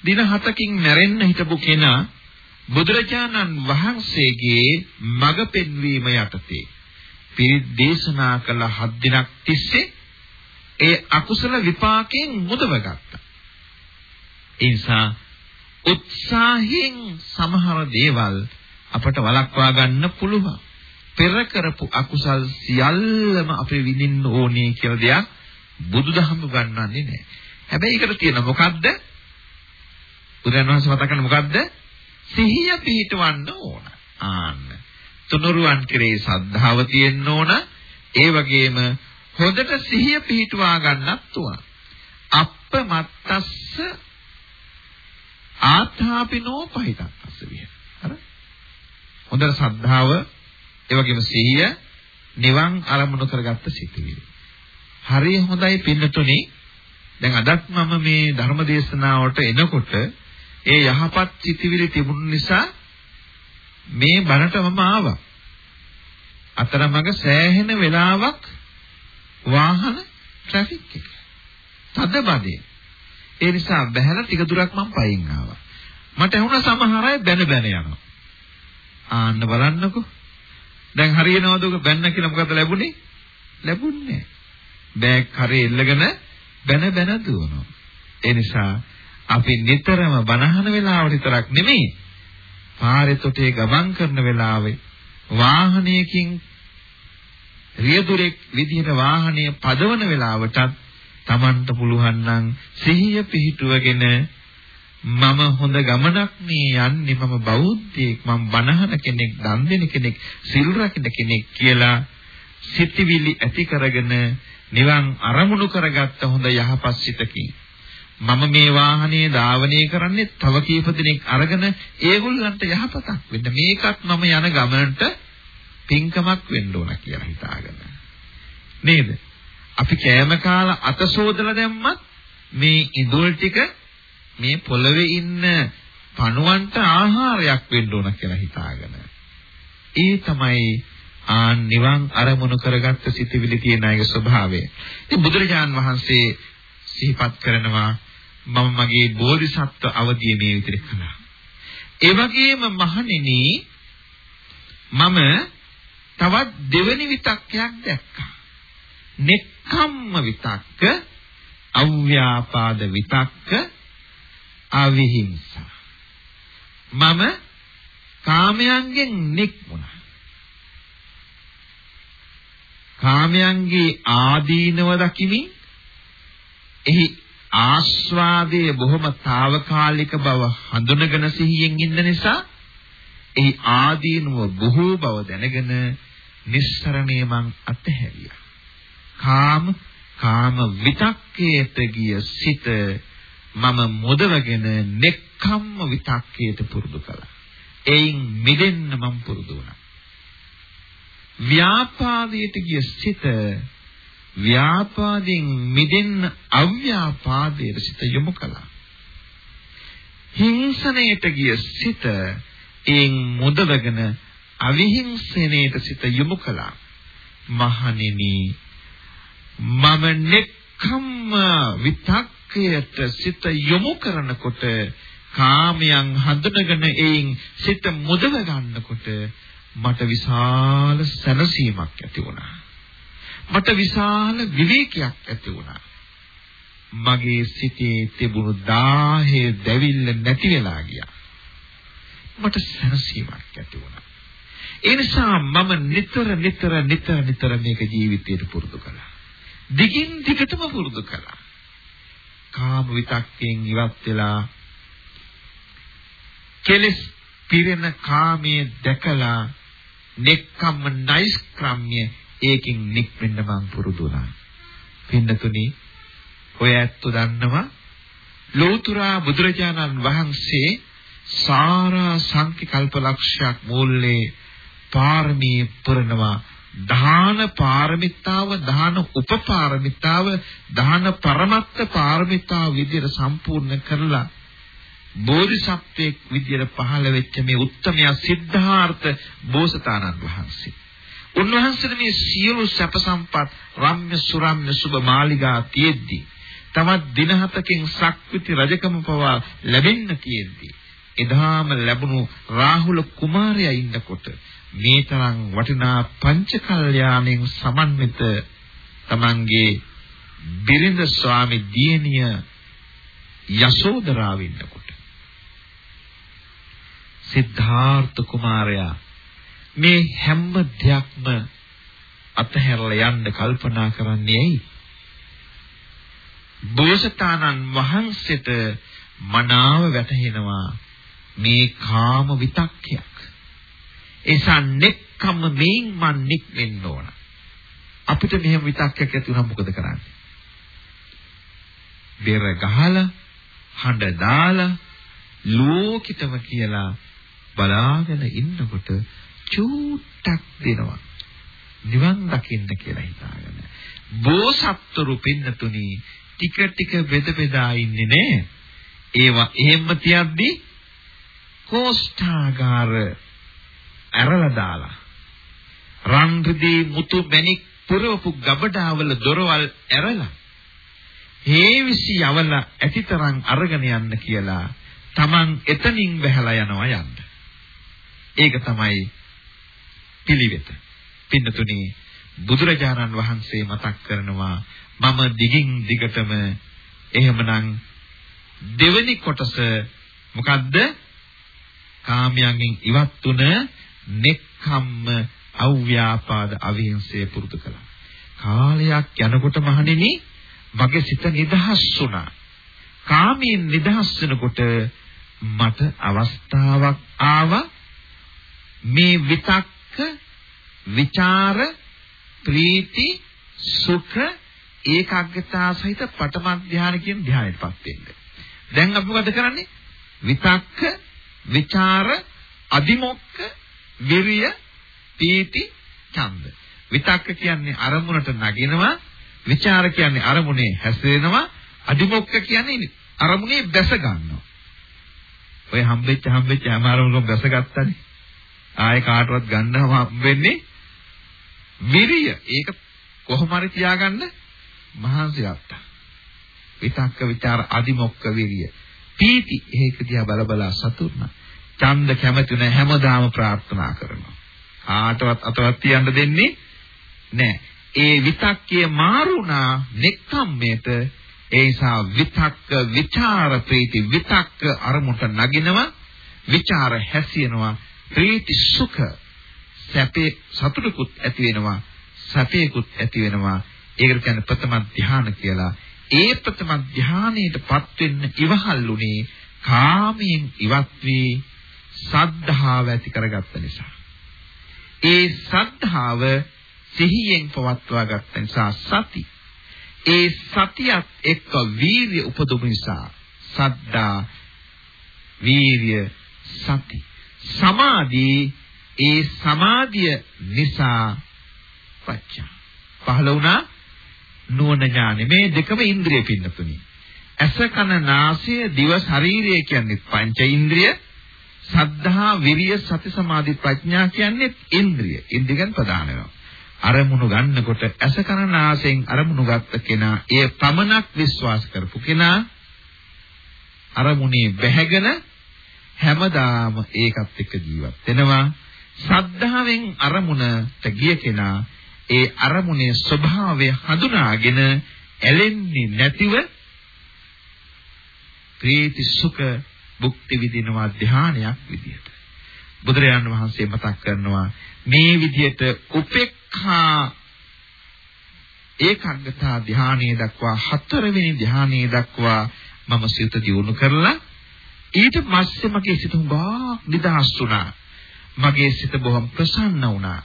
දින 7කින් මැරෙන්න හිටපු කෙනා බුදුරජාණන් වහන්සේගේ මඟ පෙන්වීම යටතේ පිරිත් දේශනා කළ හත් දිනක් තිස්සේ ඒ අකුසල විපාකයෙන් මුදවගත්තා. ඒ නිසා උත්සාහයෙන් සමහර දේවල් අපට වළක්වා ගන්න පුළුවන්. පෙර කරපු අකුසල් සියල්ලම අපි විඳින්න ඕනේ කියලා දෙයක් බුදුදහම ගන්නන්නේ නැහැ. හැබැයි ඒකට තියෙන මොකද්ද? බුදුන් වහන්සේ මතක් කරන මොකද්ද? සිහිය පිහිටවන්න ඕන. ආන්න. තුනුරුවන් කෙරේ සද්ධාව තියෙන්න ඕන. ඒ වගේම හොඳට සිහිය පිහිටවා ගන්නත් ඕන. අප්පමත්තස්ස ආථාපිනෝ පහිතස්ස විහ. හරි? හොඳට සද්ධාව ඒ වගේම සිහිය නිවන් අරමුණු කරගත්ත සිටිවිලි. හරිය හොඳයි පින්නතුනි. දැන් අදත් මම මේ ධර්ම දේශනාවට එනකොට ඒ යහපත් සිතිවිලි තිබුණු නිසා මේ බණට මම ආවා. අතරමඟ සෑහෙන වෙලාවක් වාහන ට්‍රැෆික් එක. තද බදේ. ඒ නිසා බහැලා ටික දුරක් මම පයින් ආවා. මට ඇහුණා සමහර අය බැන බැන යනවා. ආන්න බලන්නකෝ. දැන් හරියනවද ඔක බැන්න කියලා මොකද ලැබුණේ? ලැබුණේ බෑග් කරේ එල්ලගෙන බැන බැන දුවනවා. ඒ නිසා අපි නිතරම බනහන වෙලාවට විතරක් නෙමෙයි. පාරේ තොටේ ගමන් කරන වෙලාවේ වාහනයකින් රියදුරෙක් විදිහට වාහනය පදවන වෙලාවටත් Tamanට පුළුවන් නම් සිහිය පිහිටුවගෙන මම හොඳ ගමනක් මේ යන්නේ මම බෞද්ධයෙක් මම බණහන කෙනෙක් දන් දෙන කෙනෙක් සිල් රකින්න කෙනෙක් කියලා සිතිවිලි ඇති කරගෙන නිවන් අරමුණු කරගත්ත හොඳ යහපත් සිතකින් මම මේ වාහනේ ධාවනය කරන්නේ තව කීප දිනක් අරගෙන ඒගොල්ලන්ට යහපතක් වෙන්න. මේකත් මම යන ගමනට පින්කමක් වෙන්න ඕන කියලා හිතාගෙන. නේද? අපි කෑම කාලා අත සෝදලා දැම්මත් මේ ඉඳුල් ටික මේ පොළවේ ඉන්න පණුවන්ට ආහාරයක් වෙන්න ඕන කියලා හිතාගෙන. ඒ තමයි ආ නිවන් අරමුණු කරගත්ත සිතවිලි තියෙන අයගේ ස්වභාවය. ඉතින් බුදුරජාන් වහන්සේ සිහිපත් කරනවා මම මගේ බෝධිසත්ව අවදිය මේ විදිහට කළා. ඒ වගේම මහණෙනි මම තවත් දෙවෙනි විතක්කයක් දැක්කා. නෙක්ඛම්ම විතක්ක, අව්‍යාපාද විතක්ක, අවිහිංසා. මම කාමයන්ගෙන් නික්මුණා. කාමයන්ගේ ආදීනව දකිමින් එහි ආස්වාදයේ බොහොම తాවකාලික බව හඳුනගෙන සිහියෙන් ඉන්න නිසා එහි ආදීනව බොහෝ බව දැනගෙන නිස්සරණේ මං අතහැරියා. කාම කාම විතක්කයට ගිය සිත මම මොදවගෙන නෙක්ඛම්ම විතක්කයට පුරුදු කළා. එයින් මිදෙන්න මම පුරුදු වුණා. ව්‍යාපාදයට ගිය සිත ව්‍යාපාදයෙන් මිදෙන්න අව්‍යාපාදයට සිත යොමු කළා. හිංසනයට ගිය සිත එයින් මුදවගෙන අවිහිංසනයට සිත යොමු කළා. මහණෙනි මම නෙක් නෙක්ඛම්ම විතක්කයට සිත යොමු කරනකොට කාමයන් හඳුනගෙන එයින් සිත මුදව ගන්නකොට මට විශාල සැනසීමක් ඇති වුණා. මට විශාල විවේකයක් ඇති වුණා. මගේ සිතේ තිබුණු දාහේ දැවිල්ල නැති වෙලා ගියා. මට සැනසීමක් ඇති වුණා. ඒ නිසා මම නිතර නිතර නිතර නිතර මේක ජීවිතයට පුරුදු කළා. දිගින් දිගටම පුරුදු කළා. කාම විතක්කෙන් ඉවත් වෙලා කෙලස් පිරෙන කාමයේ දැකලා නෙක්කම්ම නයිස්ක්‍රම්‍ය ඒකින් නික්වෙන්න මං පුරුදු වුණා. පින්නතුනි ඔය ඇත්ත දන්නවා ලෝතුරා බුදුරජාණන් වහන්සේ සාරා සංකල්ප ලක්ෂයක් මූල්ලේ පාරමී පුරනවා දාන පාරමිතාව දාන උපපාරමිතාව දාන පරමත්ත පාරමිතාව විදිහට සම්පූර්ණ කරලා බෝධිසත්වයෙක් විදියට පහළ වෙච්ච මේ උත්තමයා සිද්ධාර්ථ බෝසතාණන් වහන්සේ. උන්වහන්සේට මේ සියලු සැප සම්පත් රම්‍ය සුරම්‍ය සුබ මාලිගා තියෙද්දි තවත් දින හතකින් සක්විති රජකම පවා ලැබෙන්න තියෙද්දි එදාම ලැබුණු රාහුල කුමාරයා ඉන්නකොට මේ තරම් වටිනා පංචකල්යාණයෙන් සමන්විත තමන්ගේ බිරිඳ ස්වාමි දියණිය යසෝදරාව ඉන්නකොට. සිද්ධාර්ථ කුමාරයා මේ හැම දෙයක්ම අතහැරලා යන්න කල්පනා කරන්නේ ඇයි? බෝසතාණන් වහන්සේට මනාව වැටහෙනවා මේ කාම විතක්කයක්. ඒසා නෙක්කම මේන් මන් නික් වෙන්න ඕන. අපිට මෙහෙම විතක්කයක් ඇති වුණා මොකද කරන්නේ? බෙර ගහලා හඬ දාලා ලෝකිතම කියලා බලාගෙන ඉන්නකොට චූට්ටක් දෙනවා. නිවන් දකින්න කියලා හිතාගෙන. බෝසත්තුරු පින්නතුනි ටික ටික බෙද බෙදා ඉන්නේ නෑ. ඒවා එහෙම්ම තියද්දි කෝස්ඨාගාර ඇරලා දාලා රන් රිදී මුතු මැණික් පුරවපු ගබඩාවල දොරවල් ඇරලා හේවිසි යවල ඇතිතරම් අරගෙන යන්න කියලා Taman එතනින් බහැලා යනවා යන්න. ඒක තමයි පිළිවෙත. පින්නතුනි බුදුරජාණන් වහන්සේ මතක් කරනවා මම දිගින් දිගටම එහෙමනම් දෙවෙනි කොටස මොකද්ද? කාමයන්ගෙන් ඉවත් තුන නෙක්ඛම්ම අව්‍යාපාද අවිහිංසය පුරුදු කළා. කාලයක් යනකොට මහණෙනි මගේ සිත නිදහස් වුණා. කාමයෙන් නිදහස් වෙනකොට මට අවස්ථාවක් ආවා මේ විතක්ක විචාර ප්‍රීති සුඛ ඒකාග්‍රතාව සහිත පඨම ධානය කියන ධානයටපත් වෙන්න. දැන් අපි මොකද කරන්නේ? විතක්ක විචාර අදිමොක්ක විරිය පීති ඡන්ද. විතක්ක කියන්නේ අරමුණට නගිනවා විචාර කියන්නේ අරමුණේ හැසිරෙනවා අදිමොක්ක කියන්නේ අරමුණේ බැස ගන්නවා. ඔය හම්බෙච්ච හම්බෙච්ච හැම අරමුණකම බැස ගත්තනේ. ආයේ කාටවත් ගන්නව හම්බෙන්නේ විරිය. ඒක කොහොම හරි තියාගන්න මහන්සි ගත්තා. විතක්ක ਵਿਚාර අදිමොක්ක විරිය. පීති ඒක දිහා බල බලා සතුටුනා. ඡන්ද කැමති නැ හැමදාම ප්‍රාර්ථනා කරනවා. කාටවත් අතවත් තියන්න දෙන්නේ නැහැ. ඒ විතක්කයේ මාරුණා නෙක්ඛම්මේත ඒ නිසා විතක්ක විචාර ප්‍රීති විතක්ක අරමුණට නගිනවා විචාර හැසියනවා ප්‍රීති සුඛ සැපේ සතුටකුත් ඇති වෙනවා සැපේකුත් ඇති වෙනවා. ඒකට කියන්නේ ප්‍රථම ධානය කියලා. ඒ ප්‍රථම ධානයටපත් වෙන්න ඉවහල්ුනේ කාමයෙන් ඉවත් වී සද්ධාව ඇති කරගත්ත නිසා. ඒ සද්ධාව සිහියෙන් පවත්වා ගත්ත නිසා සති. ඒ සතියත් එක්ක වීර්ය උපදවු නිසා සද්දා වීර්ය සති. සමාධි ඒ සමාධිය නිසා පච්චා. පහළ වුණා නුවණ ඥානෙ. මේ දෙකම ඉන්ද්‍රිය පින්නතුනි. ඇස කන නාසය දිව ශරීරය කියන්නේ පංච ඉන්ද්‍රිය. සද්ධා විරිය සති සමාධි ප්‍රඥා කියන්නේ ඉන්ද්‍රිය. ඉන්ද්‍රියන් ප්‍රධාන වෙනවා. අරමුණු ගන්නකොට ඇස කන නාසයෙන් අරමුණු ගත්ත කෙනා ඒ පමණක් විශ්වාස කරපු කෙනා අරමුණේ බැහැගෙන හැමදාම ඒකත් එක්ක ජීවත් වෙනවා සද්ධාවෙන් අරමුණට ගිය කෙනා ඒ අරමුණේ ස්වභාවය හඳුනාගෙන ඇලෙන්නේ නැතිව ප්‍රීති සුඛ භුක්ති විඳිනවා ධානයක් විදියට. බුදුරජාණන් වහන්සේ මතක් කරනවා මේ විදියට උපේක්ඛා ඒකාග්‍රතා ධානයේ දක්වා හතරවෙනි ධානයේ දක්වා මම සිත දියුණු කරලා ඊට පස්සේ මගේ සිත හුඟා නිදහස් වුණා. මගේ සිත බොහොම ප්‍රසන්න වුණා.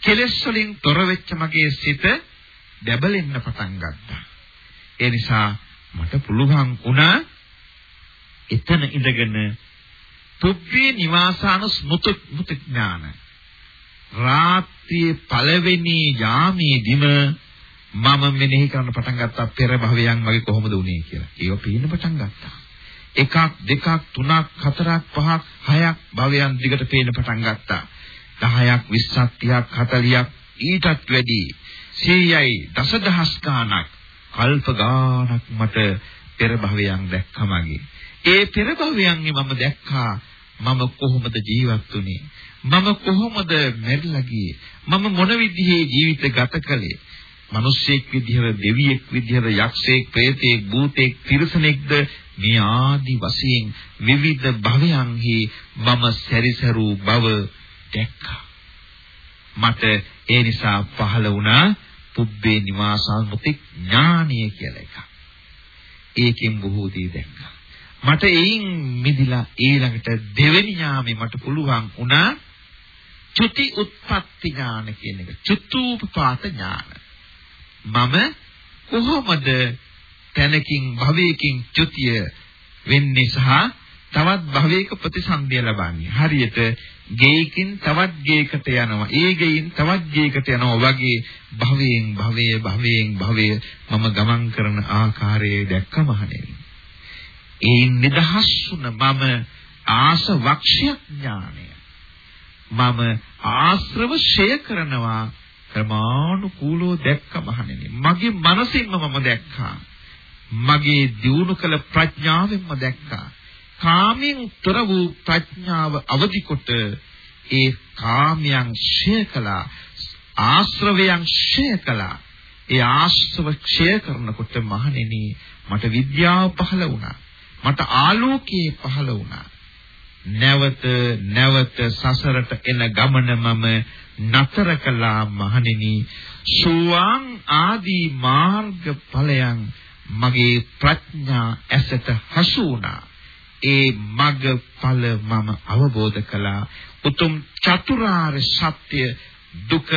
කෙලෙස් වලින් තොර වෙච්ච මගේ සිත දැබලෙන්න පටන් ගත්තා. ඒ නිසා මට පුළුවන් වුණා එතන ඉඳගෙන පුබ්බේ නිවාසානුස් මුතු මුතු ඥාන රාත්‍රියේ පළවෙනි යාමේදීම මම මෙනෙහි කරන්න පටන් ගත්තා පෙර භවයන් වගේ කොහොමද වුනේ කියලා. ඒක පේන්න පටන් ගත්තා. එකක් දෙකක් තුනක් හතරක් පහක් හයක් භවයන් දිගට පේන්න පටන් ගත්තා. 10ක් 20ක් 30ක් 40ක් ඊටත් වැඩි 100යි දසදහස් ගාණක් කල්ප ගාණක් මට පෙර භවයන් දැක්කමගේ. ඒ පෙර භවයන්ගේ මම දැක්කා මම කොහොමද ජීවත් වුනේ? මම කොහොමද මැරිලා ගියේ? මම මොන විදිහේ ජීවිත ගත කළේ? මිනිස්සෙක් විදිහට දෙවියෙක් විදිහට යක්ෂයෙක් ප්‍රේතයෙක් භූතයෙක් තිරිසනෙක්ද මේ ආදි වශයෙන් විවිධ භවයන්හි මම සැරිසරූ බව දැක්කා. මට ඒ නිසා පහළ වුණා පුබ්බේ නිවාසානුති ඥානිය කියලා එකක්. ඒකෙන් බොහෝ දේ දැක්කා. මට එයින් මිදිලා ඊළඟට දෙවෙනි ඥාමේ මට පුළුවන් වුණා චුති උත්පත්ති ඥාන කියන එක. චුතූපපාත ඥාන. මම කොහොමද තැනකින් භවයකින් චුතිය වෙන්නේ සහ තවත් භවයක ප්‍රතිසන්දිය ලබන්නේ. හරියට ගේකින් තවත් ගේකට යනවා. ඒ ගේයින් තවත් ගේකට යනවා වගේ භවයෙන් භවය භවයෙන් භවය මම ගමන් කරන ආකාරයේ දැක්කම හනෙවි. ඒ නිදහස් වුණ මම ආස වක්ෂයක් ඥානය. මම ආශ්‍රව ෂය කරනවා ක්‍රමානුකූලව දැක්කම හනෙවි. මගේ මනසින්ම මම දැක්කා. මගේ දියුණු කළ ප්‍රඥාවෙන්ම දැක්කා. කාමයෙන් තොර වූ ප්‍රඥාව අවදි කොට ඒ කාමයන් ක්ෂය කළා. ආශ්‍රවයන් ක්ෂය කළා. ඒ ආශ්‍රව ක්ෂය කරනකොට මහණෙනි මට විද්‍යාව පහළ වුණා. මට ආලෝකයේ පහළ වුණා. නැවත නැවත සසරට එන ගමන මම නතර කළා මහණෙනි. සුවාන් ආදී මාර්ග ඵලයන් මගේ ප්‍රඥා ඇසට හසු වුණා. ඒ මග ඵල මම අවබෝධ කළා. උතුම් චතුරාර්ය සත්‍ය දුක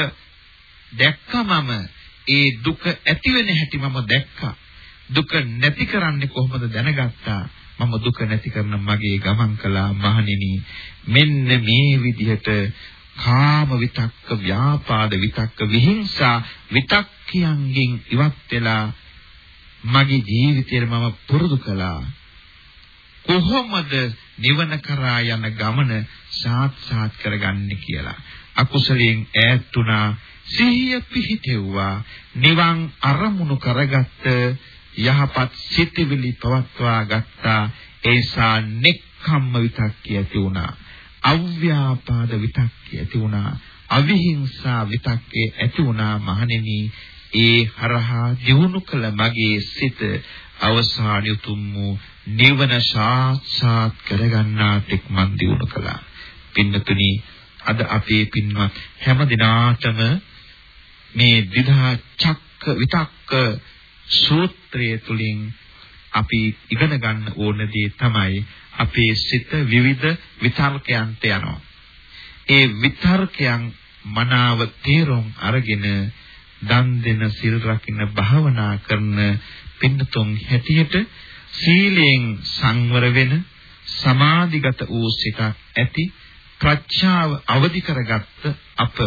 දැක්කමම ඒ දුක ඇති වෙන හැටි මම දැක්කා. දුක නැති කරන්නේ කොහොමද දැනගත්තා. මම දුක නැති කරන මගේ ගමන් කළා මහණෙනි. මෙන්න මේ විදිහට කාම විතක්ක ව්‍යාපාද විතක්ක විහිංසා විතක්කයන්ගෙන් ඉවත් වෙලා මගේ ජීවිතේට මම පුරුදු කළා. කොහොමද නිවන කරා යන ගමන සාත්සාත් කරගන්නේ කියලා. අකුසලයෙන් ඈත් වුණා සිහිය පිහිටෙව්වා නිවන් අරමුණු කරගත්ත යහපත් සිතිවිලි පවත්වා ගත්තා ඒසා නෙක්ඛම්ම විතක්කිය ඇති වුණා අව්‍යාපාද විතක්කිය ඇති වුණා අවිහිංසා විතක්කේ ඇති වුණා මහණෙනි ඒ හරහා දිනු කළ මගේ සිත අවසාන උතුම් වූ නිවන සාක්ෂාත් කරගන්නා තෙක් මන් දිනු කළා. පින්නතුනි අද අපේ පින්වත් හැම දිනාටම මේ විදා චක්ක විතක්ක සූත්‍රය තුලින් අපි ඉගෙන ගන්න ඕන දේ තමයි අපේ සිත විවිධ විතර්කයන්ට යනවා. ඒ විතර්කයන් මනාව තේරුම් අරගෙන දන් දෙන සිල් රකින්න භාවනා කරන පින්නතුන් හැටියට සීලයෙන් සංවර වෙන සමාධිගත වූ සිතක් ඇති ප්‍රඥාව අවදි කරගත්ත අප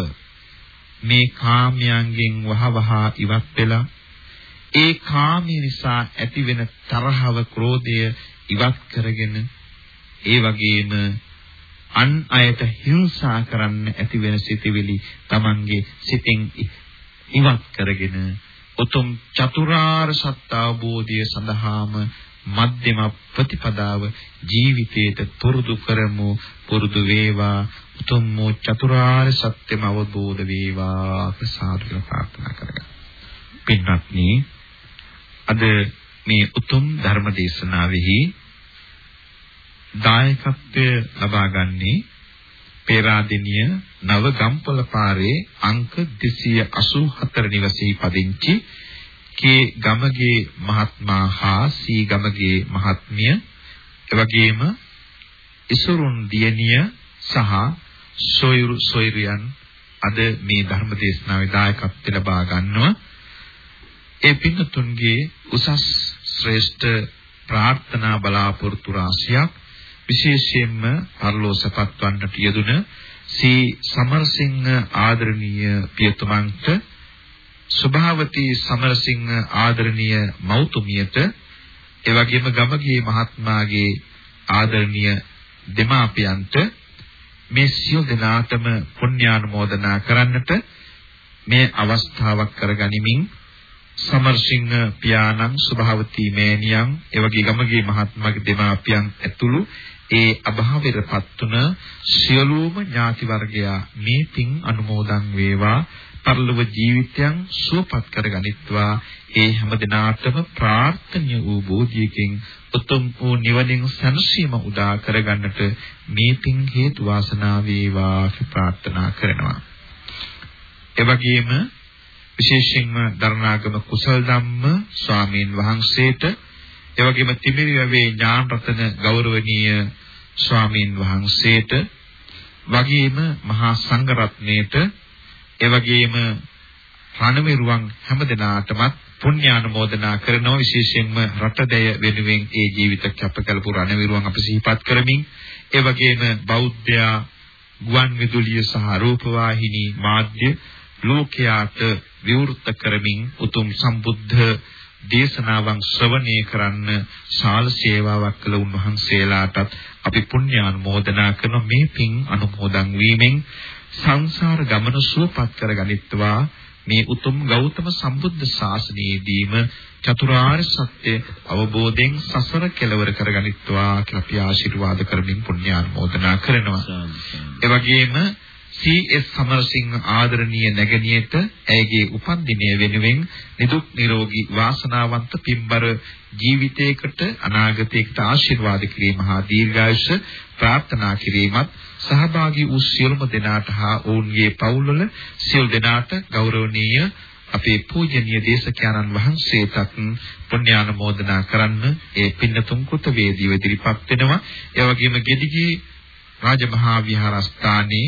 මේ කාමයන්ගෙන් වහවහ ඉවත් වෙලා ඒ කාමී නිසා ඇතිවෙන තරහව ක්‍රෝධය ඉවත් කරගෙන ඒ වගේම අන් අයට හිංසා කරන්න ඇති වෙන සිතවිලි Tamange සිතින් ඉවත් කරගෙන උතුම් චතුරාර්ය සත්‍ය අවබෝධය සඳහාම මධ්‍යම ප්‍රතිපදාව ජීවිතයට පුරුදු කරමු පුරුදු වේවා උතුම් වූ චතුරාර්ය සත්‍යම අවබෝධ වේවා ප්‍රසාදක ප්‍රාර්ථනා කරගන්න. පින්වත්නි අද මේ උතුම් ධර්ම දේශනාවෙහි දායකත්වය ලබා ගන්නේ පේරාදෙනිය නව ගම්පොළ පාරේ අංක 284 නිවසේහි පදිංචි කේ ගමගේ මහත්මයා හා සී ගමගේ මහත්මිය එවැගේම ඉසුරුන් දියණිය සහ සොයුරු සොයුරියන් අද මේ ධර්ම දේශනාවේ දායකත්ව ලබා ගන්නවා. ඒ පින්නතුන්ගේ උසස් ශ්‍රේෂ්ඨ ප්‍රාර්ථනා බලාපොරොත්තු රාශියක් විශේෂයෙන්ම පරලෝසපත් වන්නට යෙදුන සී සමරසිංහ ආදරණීය පියතුමන්ට සුභාවතී සමරසිංහ ආදරණීය මෞතුමියට එවැගේම ගමගේ මහත්මයාගේ ආදරණීය දෙමාපියන්ට මේ සියලු දෙනාටම පුණ්‍යානුමෝදනා කරන්නට මේ අවස්ථාවක් කරගනිමින් සමර්සිංහ පියාණන් සුභාවතී මෑණියන් එවැගේ ගමගේ මහත්මයාගේ දෙමාපියන් ඇතුළු ඒ අභාවයටපත් තුන සියලුම ඥාති වර්ගයා මේ පින් අනුමෝදන් වේවා පරලොව ජීවිතයන් සුවපත් කරගනිත්වා ඒ හැම දිනාටම ප්‍රාර්ථනීය වූ බෝධියකින් උතුම් වූ නිවනින් සැනසීම උදා කරගන්නට මේ පින් හේතු වාසනා වේවා ප්‍රාර්ථනා කරනවා. එවැගේම විශේෂයෙන්ම දරණාගම කුසල් ධම්ම ස්වාමීන් වහන්සේට එවැගේම තිමිරිවැවේ ඥාන රතන ගෞරවනීය ස්වාමීන් වහන්සේට වගේම මහා සංඝ රත්නයේට එවැගේම රණවිරුවන් හැමදෙනාටමත් පුණ්‍යානුමෝදනා කරනවා. විශේෂයෙන්ම රටදය වෙනුවෙන් ඒ ජීවිත කැප කළපු රණවිරුවන් අපි සිහිපත් කරමින් ඒ වගේම බෞද්ධයා ගුවන් විදුලිය සහ රූපවාහිනී මාධ්‍ය ලෝකයාට විවෘත කරමින් උතුම් සම්බුද්ධ දේශනාවන් ශ්‍රවණය කරන්න ශාල සේවාවක් කළ උන්වහන්සේලාටත් අපි පුණ්‍යානුමෝදනා කරන මේ පින් අනුමෝදන් වීමෙන් සංසාර ගමන සුවපත් කරගනිත්වා මේ උතුම් ගෞතම සම්බුද්ධ ශාසනයේදීම චතුරාර්ය සත්‍ය අවබෝධයෙන් සසර කෙලවර කරගනිත්වා කියලා අපි ආශිර්වාද කරමින් පුණ්‍යානුමෝදනා කරනවා. ඒ වගේම සී.එස්. සමරසිංහ ආදරණීය නැගණියට ඇයගේ උපන්දිනය වෙනුවෙන් නිදුක් නිරෝගී වාසනාවන්ත පින්බර ජීවිතයකට අනාගතයකට ආශිර්වාද කිරීම හා දීර්ඝායුෂ ප්‍රාර්ථනා කිරීමත් සහභාගී වූ සියලුම දෙනාට හා ඔවුන්ගේ පවුල්වල සියලු දෙනාට ගෞරවනීය අපේ පූජනීය දේශකයන්න් වහන්සේටත් පුණ්‍යානුමෝදනා කරන්න ඒ පින්නතුන් කුත වේදීව ඉදිරිපත් වෙනවා. ඒ වගේම ගෙදිගේ රාජමහා විහාරස්ථානයේ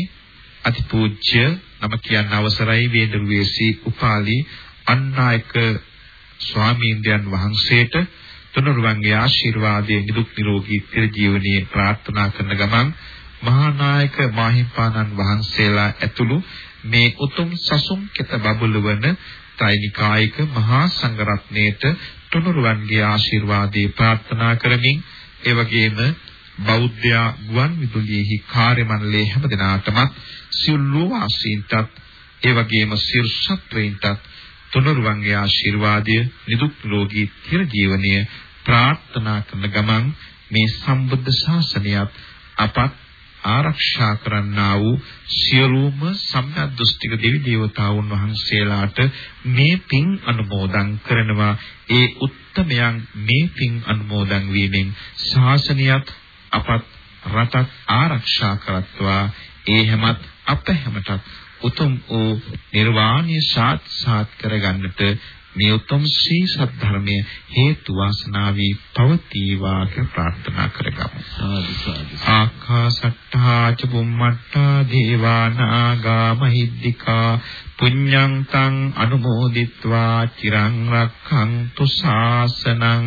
අතිපූජ්‍ය නම කියන්න අවසරයි වේදරුවේසී උපාලි අන්නායක ස්වාමීන්ද්‍රයන් වහන්සේට තුනුරුවන්ගේ ආශිර්වාදයේ නිදුක් නිරෝගී චිරජීවනයේ ප්‍රාර්ථනා කරන ගමන් මහා නායක මාහිම්පාණන් වහන්සේලා ඇතුළු මේ උතුම් සසුන් කෙත බබළු වන ත්‍රිනිකායික මහා සංඝරත්නයේට තුනුරුවන්ගේ ආශිර්වාදේ ප්‍රාර්ථනා කරමින් ඒ වගේම බෞද්ධ ගුවන් විදුලියේහි කාර්ය මණ්ඩලයේ හැම දිනාටම සියලු වාසීන්ටත් ඒ වගේම සියලු සත්වයින්ටත් තුනුරුවන්ගේ ආශිර්වාදය නිදුක් නිරෝගී චිර ජීවනය ප්‍රාර්ථනා කරන ගමන් මේ සම්බුද්ධ ශාසනයත් අපත් ආරක්ෂා කරන්නා වූ සියලුම සම්‍යක් දෘෂ්ටික දෙවි දේවතාවුන් වහන්සේලාට මේ පින් අනුමෝදන් කරනවා. ඒ උත්තමයන් මේ පින් අනුමෝදන් වීමෙන් ශාසනයත් අපත් රටත් ආරක්ෂා කරත්වා ඒ හැමත් අප හැමතත් උතුම් වූ නිර්වාණය සාත්සාත් කරගන්නට මේ උතුම් ශ්‍රී සද්ධර්මය හේතු වාසනා වී පවතිවා කියලා ප්‍රාර්ථනා කරගමු. සාදු සාදු. ආකාසට්ටා ච බුම්මට්ටා දේවා නාග මහිද්దికා පුඤ්ඤං තං අනුමෝදිත්වා චිරං රක්ඛන්තු ශාසනං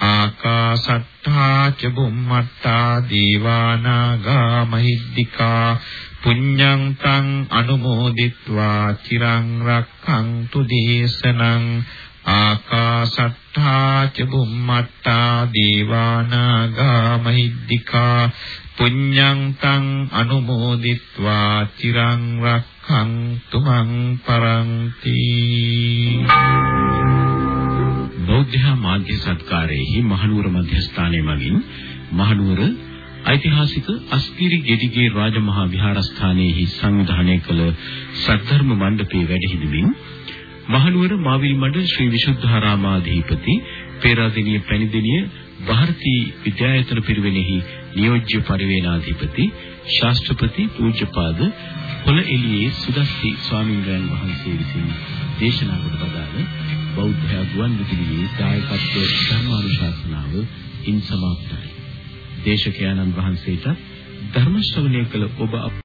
ආකාසත්තා ච බුම්මත්තා දීවානාගා මහිද්దికා පුඤ්ඤං තං අනුමෝදිත්වා චිරං රක්ඛන්තු දේශනං ආකාසත්තා ච බුම්මත්තා දීවානාගා මහිද්దికා පුඤ්ඤං තං අනුමෝදිත්වා චිරං රක්ඛන්තු මං පරන්ති බෞද්ධ මාධ්‍ය සත්කාරයේහි මහනුවර මධ්‍යස්ථානයේ මගින් මහනුවර ඓතිහාසික අස්ගිරි ගෙඩිගේ රාජමහා විහාරස්ථානයේහි සංවිධානය කළ සද්ධර්ම මණ්ඩපයේ වැඩහිඳමින් මහනුවර මාවිල් මඩ ශ්‍රී විසුද්ධාරාමාධිපති පේරාදෙණිය පැණිදෙණිය ಭಾರತೀ විද්‍යායතන පිරිවෙනෙහි නියෝජ්‍ය පරිවේනාධිපති ශාස්ත්‍රපති පූජ්‍යපාද කොළ එළියේ සුදස්සි ස්වාමීන් වහන්සේ විසින් දේශනා කොට වදාළ බෞද්ධ ගුවන් විදුලියේ දායකත්ව ධර්මානුශාසනාව ඉන් සමාප්තයි. දේශකයන්න් වහන්සේට ධර්ම ශ්‍රවණය කළ ඔබ